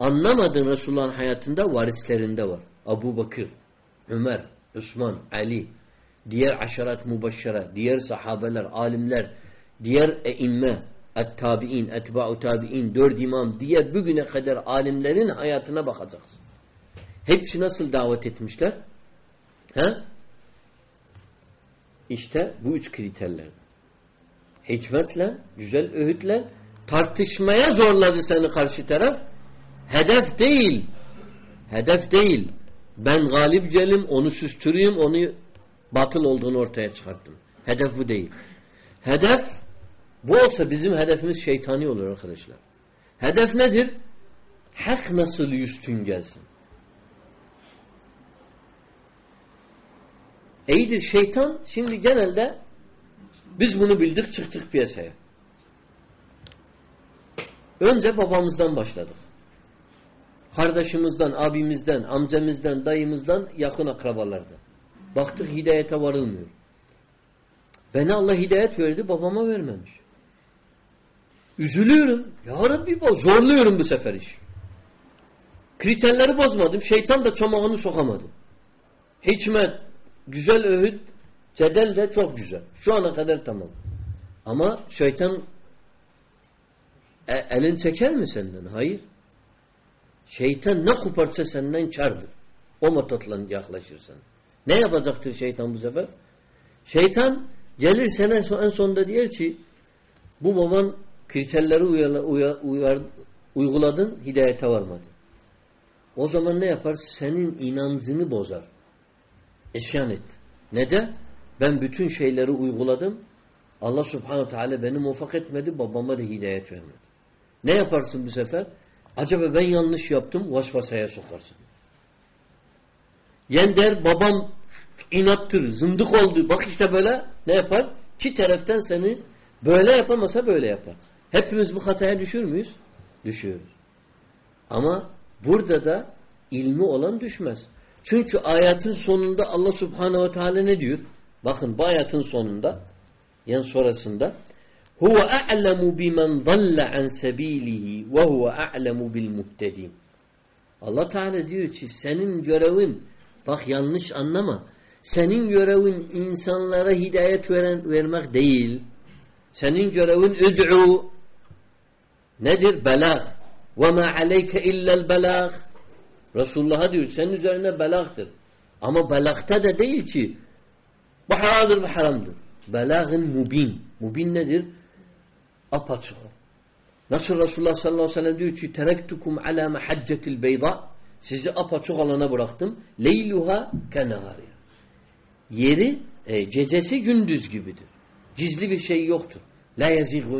Anlamadığın Resulullah'ın hayatında varislerinde var. Abu Bakır, Ömer, Osman, Ali, diğer aşarat mübaşşara, diğer sahabeler, alimler, diğer eimme, et-tabi'in, etba'u tabi'in, dört imam, diğer bugüne kadar alimlerin hayatına bakacaksın. Hepsi nasıl davet etmişler? He? İşte bu üç kriterler. Hikmetle, güzel öğütle, tartışmaya zorladı seni karşı taraf. Hedef değil. Hedef değil. Ben galip gelim, onu süstüreyim, onu batıl olduğunu ortaya çıkarttım. Hedef bu değil. Hedef bu olsa bizim hedefimiz şeytani olur arkadaşlar. Hedef nedir? Hak nasıl üstün gelsin? İyidir şeytan şimdi genelde biz bunu bildik çıktık piyasaya. Önce babamızdan başladık. Kardeşimizden, abimizden, amcamızdan, dayımızdan, yakın akrabalardan. Baktık hidayete varılmıyor. Bana Allah hidayet verdi, babama vermemiş. Üzülüyorum. Ya Rabbi zorluyorum bu sefer iş. Kriterleri bozmadım. Şeytan da çomağını sokamadı. Hikmet, güzel öğüt, cedel de çok güzel. Şu ana kadar tamam. Ama şeytan e, elin çeker mi senden? Hayır. Şeytan ne koparsa senden kardır. O metotla yaklaşırsan. Ne yapacaktır şeytan bu sefer? Şeytan gelir sana en sonunda diyor ki bu baban kriterleri uyar, uyar, uyguladın hidayete varmadı. O zaman ne yapar? Senin inancını bozar. İsyan et. Ne de? Ben bütün şeyleri uyguladım. Allah subhanehu teala beni muvaffak etmedi, babama da hidayet vermedi. Ne yaparsın bu sefer? Acaba ben yanlış yaptım, vasvasaya sokarsın. Yen der babam inattır, zındık oldu. Bak işte böyle ne yapar? Ki taraftan seni böyle yapamasa böyle yapar. Hepimiz bu hataya düşür müyüz? Düşüyoruz. Ama burada da ilmi olan düşmez. Çünkü ayetin sonunda Allah subhanehu ve teala ne diyor? Bakın bu ayetin sonunda yani sonrasında huve a'lemu bimen dalle an sebilihi ve huve a'lemu bil muhtedin. Allah Teala diyor ki senin görevin bak yanlış anlama. Senin görevin insanlara hidayet veren, vermek değil. Senin görevin üd'u nedir? Belag. Ve ma aleyke illel belag. Resulullah'a diyor senin üzerine belagdır. Ama belagta da değil ki bu haramdır bu haramdır. Belagın mubin. Mubin nedir? Apaçık. Nasıl Resulullah sallallahu aleyhi ve sellem diyor ki terektukum ala mahaccetil beyda sizi apaçık alana bıraktım. Leyluha kenahariya. Yeri e, gecesi gündüz gibidir. Gizli bir şey yoktur. La yazighu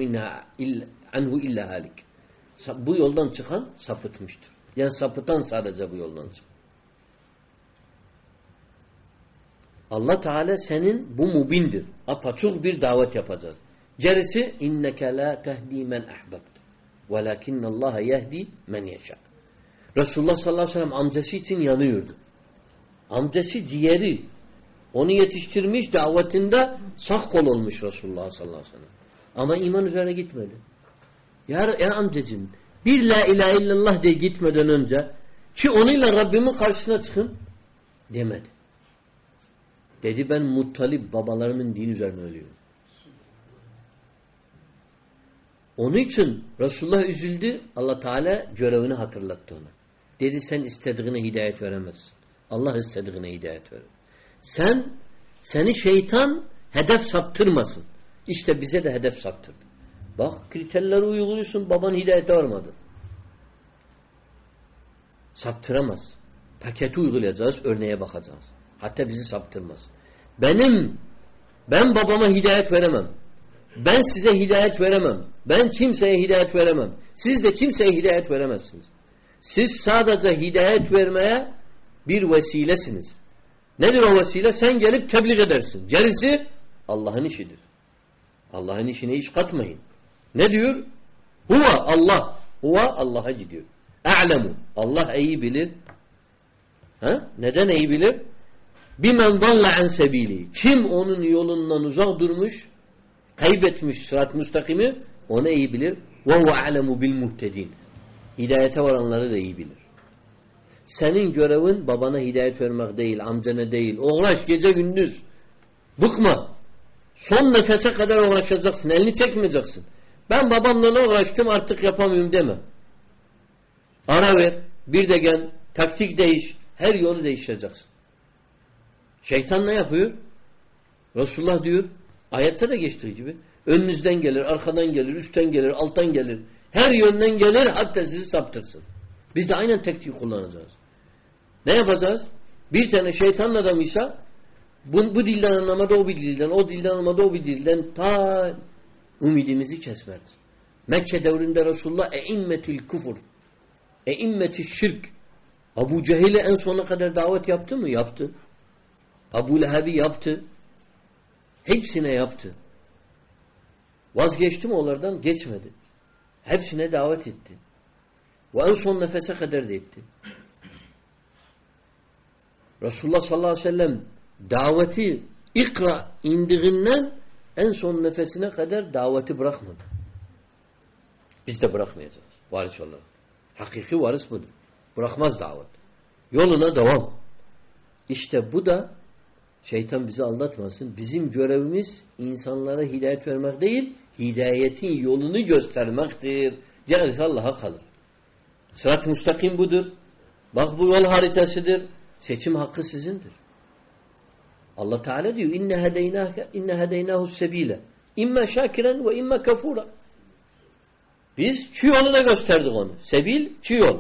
anhu illa halik. Bu yoldan çıkan sapıtmıştır. Yani sapıtan sadece bu yoldan çıkar. Allah Teala senin bu mubindir. Apaçuk bir davet yapacağız. Gerisi inneke la tehdi men ahbabt. Velakinne Allah yehdi men yeşâ. Resulullah sallallahu aleyhi ve sellem amcası için yanıyordu. Amcası ciğeri. Onu yetiştirmiş davetinde sağ kol olmuş Resulullah sallallahu aleyhi ve sellem. Ama iman üzerine gitmedi. Ya, ya amcacığım bir la ilahe illallah diye gitmeden önce ki onunla Rabbimin karşısına çıkın demedi. Dedi ben muttalip babalarımın din üzerine ölüyorum. Onun için Resulullah üzüldü. Allah Teala görevini hatırlattı ona. Dedi sen istediğine hidayet veremezsin. Allah istediğine hidayet verir. Sen seni şeytan hedef saptırmasın. İşte bize de hedef saptırdı. Bak kriterleri uyguluyorsun baban hidayete varmadı. Saptıramaz. Paketi uygulayacağız, örneğe bakacağız. Hatta bizi saptırmaz. Benim, ben babama hidayet veremem. Ben size hidayet veremem. Ben kimseye hidayet veremem. Siz de kimseye hidayet veremezsiniz. Siz sadece hidayet vermeye bir vesilesiniz. Nedir o vesile? Sen gelip tebliğ edersin. Gerisi Allah'ın işidir. Allah'ın işine hiç katmayın. Ne diyor? Huva Allah. Huva Allah'a gidiyor. A'lemu. Allah iyi bilir. Ha? Neden iyi bilir? Bimen dalle an sebili. Kim onun yolundan uzak durmuş, kaybetmiş sırat müstakimi onu iyi bilir. A'lemu bil muhtedin. Hidayete varanları da iyi bilir. Senin görevin babana hidayet vermek değil, amcana değil. Uğraş gece gündüz. Bıkma. Son nefese kadar uğraşacaksın. Elini çekmeyeceksin. Ben babamla ne uğraştım artık yapamıyorum deme. Ara ver. Bir de gel. Taktik değiş. Her yolu değiştireceksin. Şeytan ne yapıyor? Resulullah diyor. Ayette de geçtiği gibi. Önünüzden gelir, arkadan gelir, üstten gelir, alttan gelir. Her yönden gelir hatta sizi saptırsın. Biz de aynen tekniği kullanacağız. Ne yapacağız? Bir tane şeytan adamıysa bu, bu dilden anlamada o bir dilden, o dilden anlamada o bir dilden ta umidimizi kesmez. Mekke devrinde Resulullah eimmetil kufur, eimmetil şirk. Abu Cehil'e en sona kadar davet yaptı mı? Yaptı. Abu Leheb'i yaptı. Hepsine yaptı. Vazgeçti mi onlardan? Geçmedi. Hepsine davet etti. Ve en son nefese kadar da etti. Resulullah sallallahu aleyhi ve sellem daveti ikra indiğinden en son nefesine kadar daveti bırakmadı. Biz de bırakmayacağız. Varis olarak. Hakiki varis budur. Bırakmaz davet. Yoluna devam. İşte bu da şeytan bizi aldatmasın. Bizim görevimiz insanlara hidayet vermek değil, hidayetin yolunu göstermektir. Gerisi Allah'a kalır. Sırat-ı müstakim budur. Bak bu yol haritasıdır. Seçim hakkı sizindir. Allah Teala diyor inne hedeynâke inne hedeynahu sebîle imme şakiren ve imme kafura. Biz çi yoluna gösterdik onu. Sebil çi yol.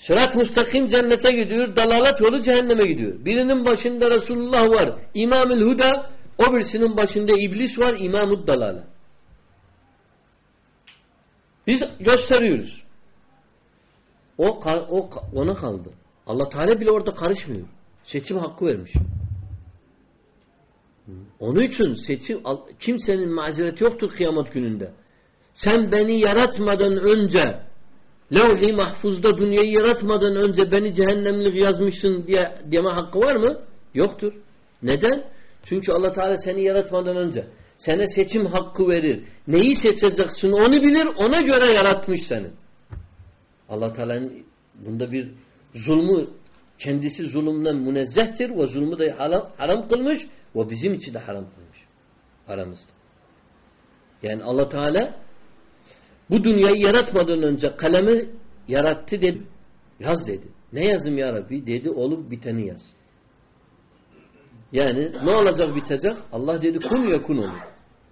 Sırat müstakim cennete gidiyor, dalalet yolu cehenneme gidiyor. Birinin başında Resulullah var. İmamül Huda O birisinin başında iblis var İmam-ı Dalale. Biz gösteriyoruz. O, o ona kaldı. Allah Teala bile orada karışmıyor. Seçim hakkı vermiş. Onun için seçim kimsenin mazereti yoktur kıyamet gününde. Sen beni yaratmadan önce levh-i mahfuzda dünyayı yaratmadan önce beni cehennemlik yazmışsın diye deme hakkı var mı? Yoktur. Neden? Çünkü Allah Teala seni yaratmadan önce sana seçim hakkı verir. Neyi seçeceksin onu bilir ona göre yaratmış seni. Allah Teala'nın bunda bir zulmü kendisi zulümden münezzehtir ve zulmü de haram, haram kılmış ve bizim için de haram kılmış. Aramızda. Yani Allah Teala bu dünyayı yaratmadan önce kalemi yarattı dedi. Yaz dedi. Ne yazdım ya Rabbi? Dedi olup biteni yaz. Yani ne olacak bitecek? Allah dedi kun yakun olur.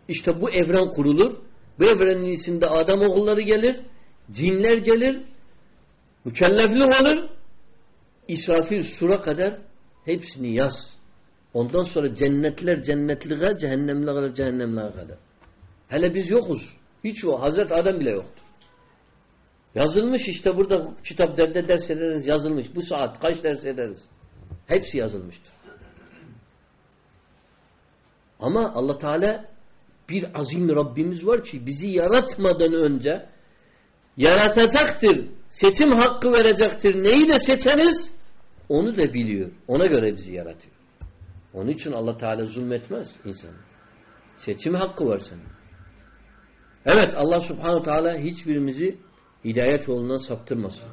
İşte bu evren kurulur. Bu evrenin içinde adam oğulları gelir. Cinler gelir. Mükelleflik olur. İsrafil sura kadar hepsini yaz. Ondan sonra cennetler cennetliğe, cehennemliğe kadar cehennemliğe kadar. Hele biz yokuz. Hiç o. Hazreti Adem bile yoktu. Yazılmış işte burada kitap derde ders ederiz yazılmış. Bu saat kaç ders ederiz? Hepsi yazılmıştır. Ama Allah Teala bir azim Rabbimiz var ki bizi yaratmadan önce yaratacaktır. Seçim hakkı verecektir. Neyi de seçeriz onu da biliyor. Ona göre bizi yaratıyor. Onun için Allah Teala zulmetmez insana. Seçim hakkı var senin. Evet Allah Subhanahu Teala hiçbirimizi hidayet yolundan saptırmasın.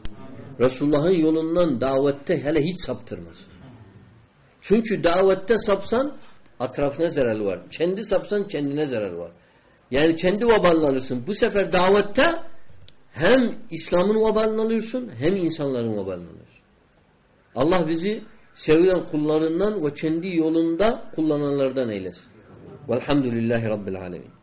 Resulullah'ın yolundan davette hele hiç saptırmasın. Çünkü davette sapsan atrafına zarar var. Kendi sapsan kendine zarar var. Yani kendi vabalını alırsın. Bu sefer davette hem İslam'ın vabalını alıyorsun hem insanların vabalını alıyorsun. Allah bizi sevilen kullarından ve kendi yolunda kullananlardan eylesin. Velhamdülillahi Rabbil Alemin.